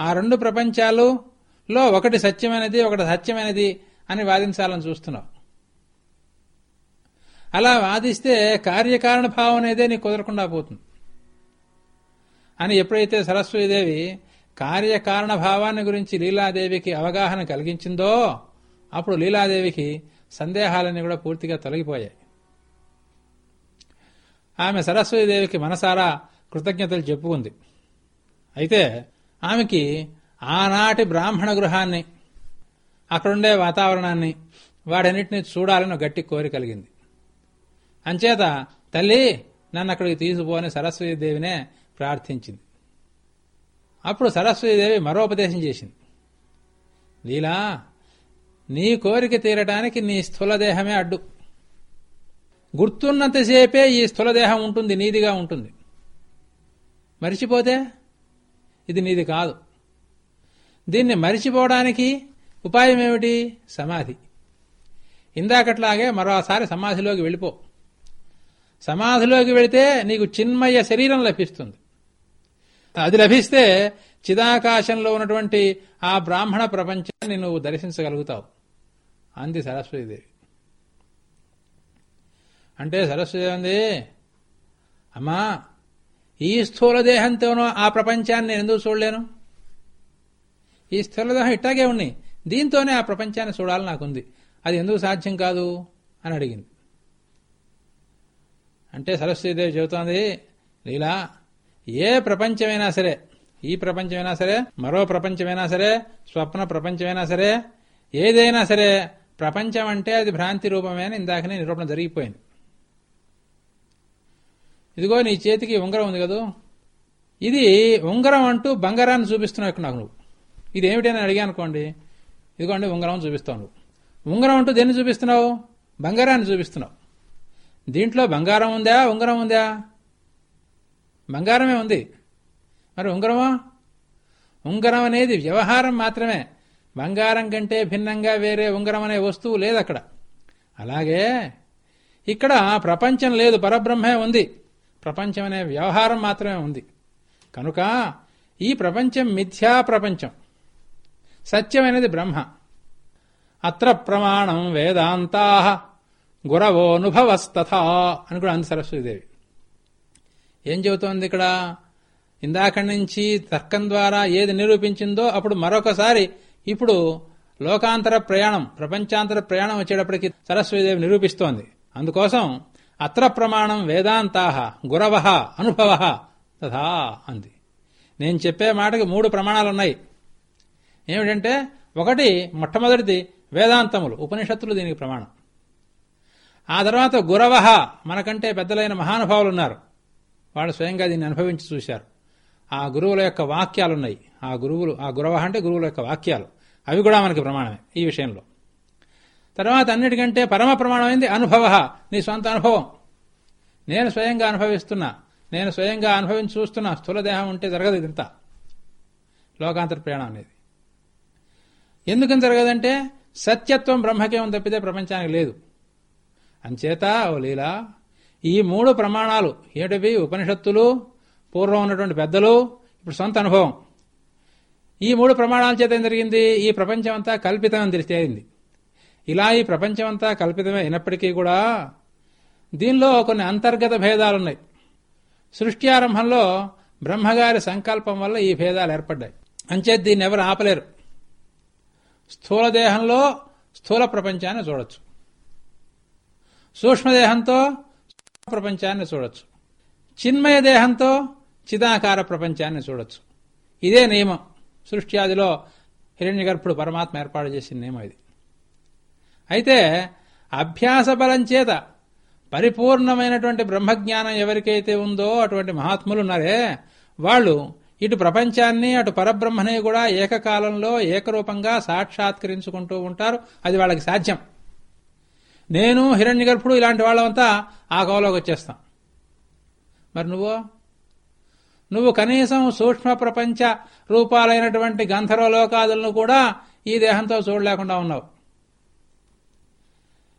ఆ రెండు ప్రపంచాలులో ఒకటి సత్యమైనది ఒకటి సత్యమైనది అని వాదించాలని చూస్తున్నావు. అలా వాదిస్తే కార్యకారణ భావం అనేదే నీకు కుదరకుండా పోతుంది. అని ఎప్పుడైతే సరస్వతీదేవి కార్యకారణ భావాన్ని గురించి లీలాదేవికి అవగాహన కలిగించిందో అప్పుడు లీలాదేవికి సందేహాలన్నీ కూడా పూర్తిగా తొలగిపోయాయి. ఆమె సరస్వతీదేవికి మనసారా కృతజ్ఞతలు చెప్పుకుంది. అయితే ఆమెకి ఆనాటి బ్రాహ్మణ గృహాన్ని అక్కడుండే వాతావరణాన్ని వాడన్నిటిని చూడాలని గట్టి కోరిక కలిగింది. అంచేత తల్లి నన్ను అక్కడికి తీసుకుపోని సరస్వతీదేవినే ప్రార్థించింది. అప్పుడు సరస్వతీదేవి మరోపదేశం చేసింది. లీలా నీ కోరిక తీరటానికి నీ స్థూలదేహమే అడ్డు. గుర్తున్నంతసేపే ఈ స్థూలదేహం ఉంటుంది నీదిగా ఉంటుంది. మరిచిపోతే ఇది నీది కాదు. దీన్ని మరిచిపోవడానికి ఉపాయం ఏమిటి? సమాధి. ఇందాకట్లాగే మరోసారి సమాధిలోకి వెళ్ళిపో. సమాధిలోకి వెళితే నీకు చిన్మయ శరీరం లభిస్తుంది. అది లభిస్తే చిదాకాశంలో ఉన్నటువంటి ఆ బ్రాహ్మణ ప్రపంచాన్ని నువ్వు దర్శించగలుగుతావు. అంది సరస్వతీదేవి. అంటే సరస్వతి అమ్మా ఈ స్థూల దేహంతోనో ఆ ప్రపంచాన్ని నేను ఎందుకు చూడలేను? ఈ స్థూలదేహం ఇట్టాగే ఉన్నాయి దీంతోనే ఆ ప్రపంచాన్ని చూడాలని నాకుంది. అది ఎందుకు సాధ్యం కాదు? అని అడిగింది. అంటే సరస్వతీదేవి చెబుతోంది లీలా ఏ ప్రపంచమైనా సరే ఈ ప్రపంచమైనా సరే మరో ప్రపంచమైనా సరే స్వప్న ప్రపంచమైనా సరే ఏదైనా సరే ప్రపంచం అంటే అది భ్రాంతి రూపమే అని ఇందాకనే నిరూపణ జరిగిపోయింది. ఇదిగో నీ చేతికి ఉంగరం ఉంది కదూ? ఇది ఉంగరం అంటూ బంగారాన్ని చూపిస్తున్నావు ఇక్కడ నాకు నువ్వు. ఇది ఏమిటని అడిగాను అనుకోండి. ఇదిగోండి ఉంగరం చూపిస్తావు నువ్వు. ఉంగరం అంటూ దేన్ని చూపిస్తున్నావు? బంగారాన్ని చూపిస్తున్నావు. దీంట్లో బంగారం ఉందా? ఉంగరం ఉందా? బంగారమే ఉంది. మరి ఉంగరమా? ఉంగరం అనేది వ్యవహారం మాత్రమే. బంగారం కంటే భిన్నంగా వేరే ఉంగరం అనే వస్తువు లేదు అక్కడ. అలాగే ఇక్కడ ప్రపంచం లేదు పరబ్రహ్మే ఉంది. ప్రపంచం అనే వ్యవహారం మాత్రమే ఉంది. కనుక ఈ ప్రపంచం మిథ్యా ప్రపంచం. సత్యమైనది బ్రహ్మ. అత్ర ప్రమాణం వేదాంతా గురవోనుభవస్తథా అని కూడా అంది సరస్వతీదేవి ఏం చెబుతోంది ఇక్కడ? ఇందాకడి నుంచి తర్కం ద్వారా ఏది నిరూపించిందో అప్పుడు మరొకసారి ఇప్పుడు లోకాంతర ప్రయాణం ప్రపంచాంతర ప్రయాణం వచ్చేటప్పటికి సరస్వతీదేవి నిరూపిస్తోంది. అందుకోసం అత్ర ప్రమాణం వేదాంతా గురవ అనుభవ తథా అంది. నేను చెప్పే మాటకి మూడు ప్రమాణాలున్నాయి. ఏమిటంటే ఒకటి మొట్టమొదటిది వేదాంతములు ఉపనిషత్తులు దీనికి ప్రమాణం. ఆ తర్వాత గురవ మనకంటే పెద్దలైన మహానుభావులు ఉన్నారు వాళ్ళు స్వయంగా దీన్ని అనుభవించి చూశారు. ఆ గురువుల యొక్క వాక్యాలున్నాయి. ఆ గురువులు ఆ గురవ అంటే గురువుల యొక్క వాక్యాలు. అవి కూడా మనకి ప్రమాణమే ఈ విషయంలో. తర్వాత అన్నిటికంటే పరమ ప్రమాణమైంది అనుభవ. నీ సొంత అనుభవం. నేను స్వయంగా అనుభవిస్తున్నా. నేను స్వయంగా అనుభవించి చూస్తున్నా. స్థూలదేహం ఉంటే జరగదు ఇదంతా. లోకాంతర ప్రయాణం అనేది. ఎందుకని జరగదంటే సత్యత్వం బ్రహ్మకేమం తప్పితే ప్రపంచానికి లేదు. అంచేత ఓ లీలా ఈ మూడు ప్రమాణాలు ఏమిటివి ఉపనిషత్తులు పూర్వం ఉన్నటువంటి పెద్దలు ఇప్పుడు సొంత అనుభవం. ఈ మూడు ప్రమాణాల చేత ఏం జరిగింది? ఈ ప్రపంచం అంతా కల్పితమని తెలిసి ఇలా ఈ ప్రపంచమంతా కల్పితమే అయినప్పటికీ కూడా దీనిలో కొన్ని అంతర్గత భేదాలున్నాయి. సృష్టి ఆరంభంలో బ్రహ్మగారి సంకల్పం వల్ల ఈ భేదాలు ఏర్పడ్డాయి. అంచేది దీన్ని ఎవరు ఆపలేరు. స్థూల దేహంలో స్థూల ప్రపంచాన్ని చూడొచ్చు. సూక్ష్మదేహంతో ప్రపంచాన్ని చూడొచ్చు. చిన్మయ దేహంతో చిదాకార ప్రపంచాన్ని చూడొచ్చు. ఇదే నియమం. సృష్టి ఆదిలో హిరణ్య గర్భుడు పరమాత్మ ఏర్పాటు చేసిన నియమం ఇది. అయితే అభ్యాస బలం చేత పరిపూర్ణమైనటువంటి బ్రహ్మజ్ఞానం ఎవరికైతే ఉందో అటువంటి మహాత్ములు ఉన్నారే వాళ్ళు ఇటు ప్రపంచాన్ని అటు పరబ్రహ్మని కూడా ఏకకాలంలో ఏకరూపంగా సాక్షాత్కరించుకుంటూ ఉంటారు. అది వాళ్ళకి సాధ్యం. నేను హిరణ్య గర్పుడు ఇలాంటి వాళ్ళంతా ఆ కోవలోకి వచ్చేస్తాం. మరి నువ్వు? నువ్వు కనీసం సూక్ష్మ ప్రపంచ రూపాలైనటువంటి గంధర్వలోకాదులను కూడా ఈ దేహంతో చూడలేకుండా ఉన్నావు.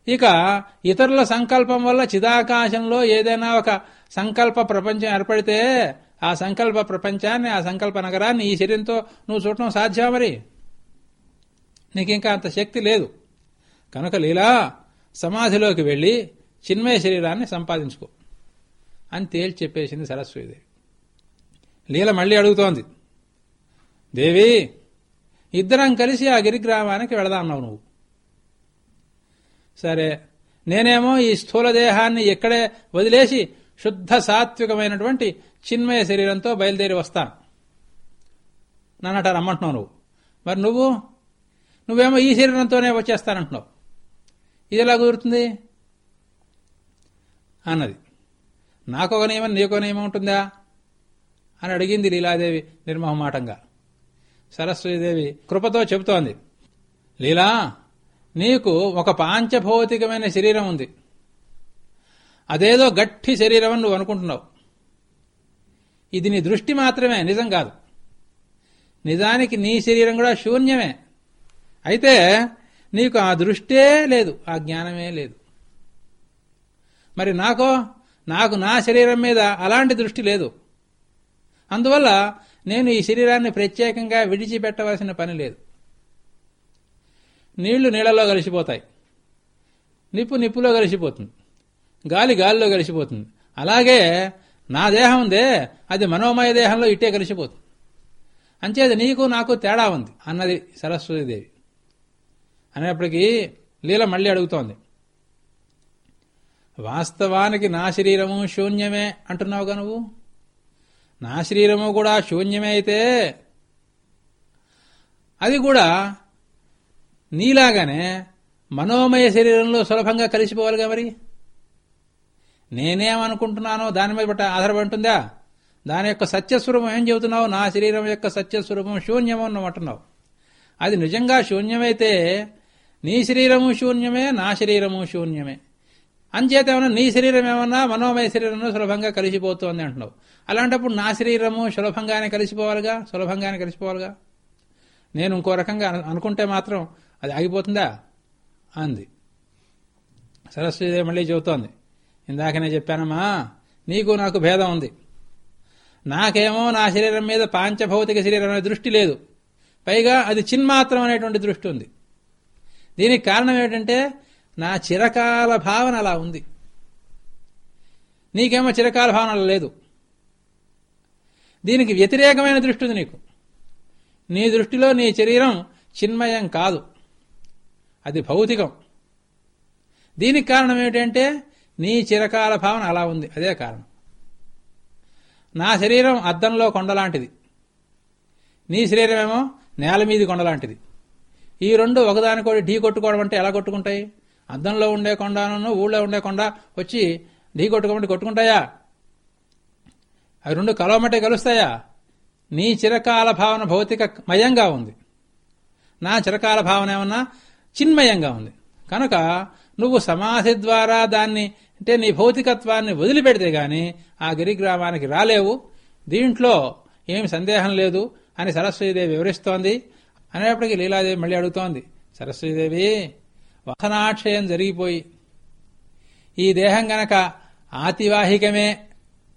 ఇక ఇతరుల సంకల్పం వల్ల చిదాకాశంలో ఏదైనా ఒక సంకల్ప ప్రపంచం ఏర్పడితే ఆ సంకల్ప ప్రపంచాన్ని ఆ సంకల్ప నగరాన్ని ఈ శరీరంతో నువ్వు చూడటం సాధ్యమా మరి? నీకింకా అంత శక్తి లేదు. కనుక లీలా సమాధిలోకి వెళ్ళి చిన్మయ శరీరాన్ని సంపాదించుకో. అని తేల్చి చెప్పేసింది సరస్వతిదేవి. లీల మళ్ళీ అడుగుతోంది. దేవి ఇద్దరం కలిసి ఆ గిరిగ్రామానికి వెళదాన్నావు నువ్వు. సరే నేనేమో ఈ స్థూల దేహాన్ని ఎక్కడే వదిలేసి శుద్ధ సాత్వికమైనటువంటి చిన్మయ శరీరంతో బయలుదేరి వస్తాను. నన్నట రమ్మంటున్నావు నువ్వు. మరి నువ్వు? నువ్వేమో ఈ శరీరంతోనే వచ్చేస్తానంటున్నావు. ఇది ఎలా కుదురుతుంది? అన్నది. నాకొక నియమం నీకో నియమం ఉంటుందా? అని అడిగింది లీలాదేవి నిర్మహమాటంగా. సరస్వతీదేవి కృపతో చెబుతోంది. లీలా నీకు ఒక పాంచభౌతికమైన శరీరం ఉంది. అదేదో గట్టి శరీరం అని నువ్వు అనుకుంటున్నావు. ఇది నీ దృష్టి మాత్రమే నిజం కాదు. నిజానికి నీ శరీరం కూడా శూన్యమే. అయితే నీకు ఆ దృష్టే లేదు ఆ జ్ఞానమే లేదు. మరి నాకో నాకు నా శరీరం మీద అలాంటి దృష్టి లేదు. అందువల్ల నేను ఈ శరీరాన్ని ప్రత్యేకంగా విడిచిపెట్టవలసిన పని లేదు. నీళ్ళు నీళ్ళలో కలిసిపోతాయి. నిప్పు నిప్పులో కలిసిపోతుంది. గాలి గాలిలో కలిసిపోతుంది. అలాగే నా దేహం ఉందే అది మనోమయ దేహంలో ఇట్టే కలిసిపోతుంది. అంచేది నీకు నాకు తేడా ఉంది అన్నది సరస్వతీదేవి అనేప్పటికీ లీల మళ్ళీ అడుగుతోంది. వాస్తవానికి నా శరీరము శూన్యమే అంటున్నావుగా నువ్వు? నా శరీరము కూడా శూన్యమే అయితే అది కూడా నీలాగానే మనోమయ శరీరంలో సులభంగా కలిసిపోవాలిగా మరి? నేనేమనుకుంటున్నానో దాని మీద బట్ట ఆధారపడి ఉంటుందా? దాని యొక్క సత్యస్వరూపం ఏం చెబుతున్నావు? నా శరీరం యొక్క సత్యస్వరూపం శూన్యము అన్నమాటున్నావు. అది నిజంగా శూన్యమైతే నీ శరీరము శూన్యమే నా శరీరము శూన్యమే. అంచేత ఏమన్నా నీ శరీరం ఏమన్నా మనోమయ శరీరంలో సులభంగా కలిసిపోతుంది అంటున్నావు. అలాంటప్పుడు నా శరీరము సులభంగానే కలిసిపోవాలిగా? సులభంగానే కలిసిపోవాలిగా? నేను ఇంకో రకంగా అనుకుంటే మాత్రం అది ఆగిపోతుందా? అంది. సరస్వతిదేవి మళ్ళీ చెబుతోంది. ఇందాకనే చెప్పానమ్మా నీకు నాకు భేదం ఉంది. నాకేమో నా శరీరం మీద పాంచభౌతిక శరీరం అనే దృష్టి లేదు. పైగా అది చిన్మాత్రం అనేటువంటి దృష్టి ఉంది. దీనికి కారణం ఏమిటంటే నా చిరకాల భావన అలా ఉంది. నీకేమో చిరకాల భావన అలా లేదు. దీనికి వ్యతిరేకమైన దృష్టి ఉంది నీకు. నీ దృష్టిలో నీ శరీరం చిన్మయం కాదు. అది భౌతికం. దీనికి కారణం ఏమిటంటే నీ చిరకాల భావన అలా ఉంది. అదే కారణం. నా శరీరం అద్దంలో కొండలాంటిది. నీ శరీరం ఏమో నేల మీది కొండలాంటిది. ఈ రెండు ఒకదానికోటి ఢీ కొట్టుకోవడం అంటే ఎలా కొట్టుకుంటాయి? అద్దంలో ఉండే కొండను ఊళ్ళో ఉండే కొండ వచ్చి ఢీ కొట్టుకోమంటే కొట్టుకుంటాయా? అవి రెండు కలవమంటే కలుస్తాయా? నీ చిరకాల భావన భౌతిక మయంగా ఉంది. నా చిరకాల భావన ఏమన్నా చిన్మయంగా ఉంది. కనుక నువ్వు సమాధి ద్వారా దాన్ని అంటే నీ భౌతికత్వాన్ని వదిలిపెడితే గాని ఆ గిరిగ్రామానికి రాలేవు. దీంట్లో ఏమి సందేహం లేదు అని సరస్వతీదేవి వివరిస్తోంది. అనేప్పటికీ లీలాదేవి మళ్ళీ అడుగుతోంది. సరస్వతీదేవి వాసనాక్షయం జరిగిపోయి ఈ దేహం గనక ఆతివాహికమే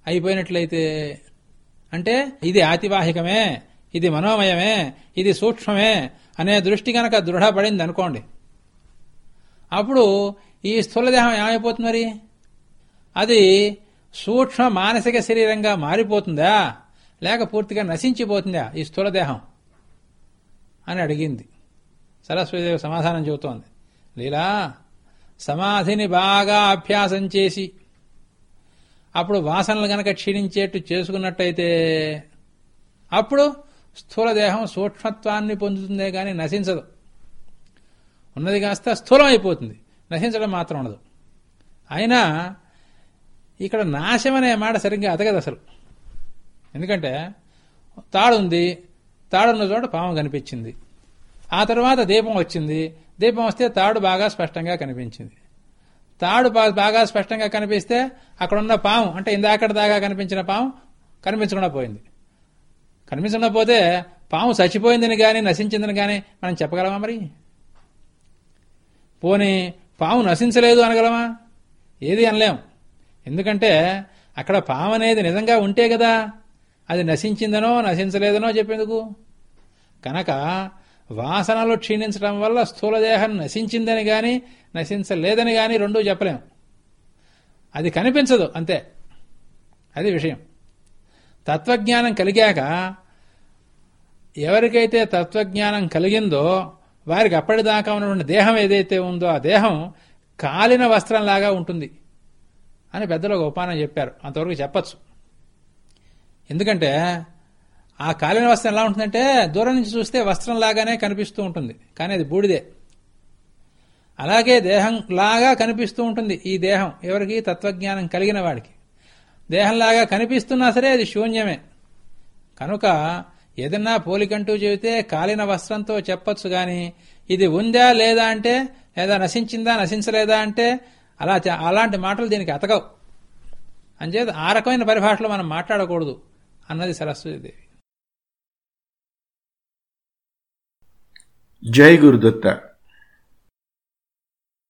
అయిపోయినట్లయితే అంటే ఇది ఆతివాహికమే ఇది మనోమయమే ఇది సూక్ష్మమే అనే దృష్టి గనక దృఢపడింది అనుకోండి. అప్పుడు ఈ స్థూలదేహం ఏమైపోతుంది మరి? అది సూక్ష్మ మానసిక శరీరంగా మారిపోతుందా? లేక పూర్తిగా నశించిపోతుందా ఈ స్థూలదేహం అని అడిగింది. సరస్వతిదేవి సమాధానం చెబుతోంది. లీలా సమాధిని బాగా అభ్యాసం చేసి అప్పుడు వాసనలు గనక క్షీణించేట్టు చేసుకున్నట్టయితే అప్పుడు స్థూల దేహం సూక్ష్మత్వాన్ని పొందుతుందే గాని నశించదు. ఉన్నది కాస్త స్థూలం అయిపోతుంది నశించడం మాత్రం ఉండదు. అయినా ఇక్కడ నాశం అనే మాట సరిగ్గా అతగదు అసలు. ఎందుకంటే తాడుంది తాడున్న చోట పాము కనిపించింది. ఆ తర్వాత దీపం వచ్చింది. దీపం వస్తే తాడు బాగా స్పష్టంగా కనిపించింది. తాడు బాగా స్పష్టంగా కనిపిస్తే అక్కడున్న పాము అంటే ఇందాకటి దాకా కనిపించిన పాము కనిపించకుండా పోయింది. కనిపించకపోతే పాము చచ్చిపోయిందని కానీ నశించిందని కానీ మనం చెప్పగలమా మరి? పోనీ పాము నశించలేదు అనగలమా? ఏది అనలేం. ఎందుకంటే అక్కడ పాము అనేది నిజంగా ఉంటే కదా అది నశించిందనో నశించలేదనో చెప్పేందుకు? కనుక వాసనలు క్షీణించడం వల్ల స్థూలదేహం నశించిందని కానీ నశించలేదని కానీ రెండూ చెప్పలేం. అది కనిపించదు అంతే. అది విషయం. తత్వజ్ఞానం కలిగాక ఎవరికైతే తత్వజ్ఞానం కలిగిందో వారికి అప్పటిదాకా ఉన్నటువంటి దేహం ఏదైతే ఉందో ఆ దేహం కాలిన వస్త్రంలాగా ఉంటుంది అని పెద్దలు ఒక ఉపానం చెప్పారు. అంతవరకు చెప్పచ్చు. ఎందుకంటే ఆ కాలిన వస్త్రం ఎలా ఉంటుందంటే దూరం నుంచి చూస్తే వస్త్రం లాగానే కనిపిస్తూ ఉంటుంది. కానీ అది బూడిదే. అలాగే దేహం లాగా కనిపిస్తూ ఉంటుంది ఈ దేహం. ఎవరికి? తత్వజ్ఞానం కలిగిన వాడికి. దేహంలాగా కనిపిస్తున్నా సరే అది శూన్యమే. కనుక ఏదన్నా పోలికంటూ చెబితే కాలిన వస్త్రంతో చెప్పొచ్చు గాని ఇది ఉందా లేదా అంటే లేదా నశించిందా నశించలేదా అంటే అలా అలాంటి మాటలు దీనికి అతకవు. అంచేత ఆ రకమైన పరిభాషలో మనం మాట్లాడకూడదు అన్నది సరస్వతీదేవి. జై గురుదత్త.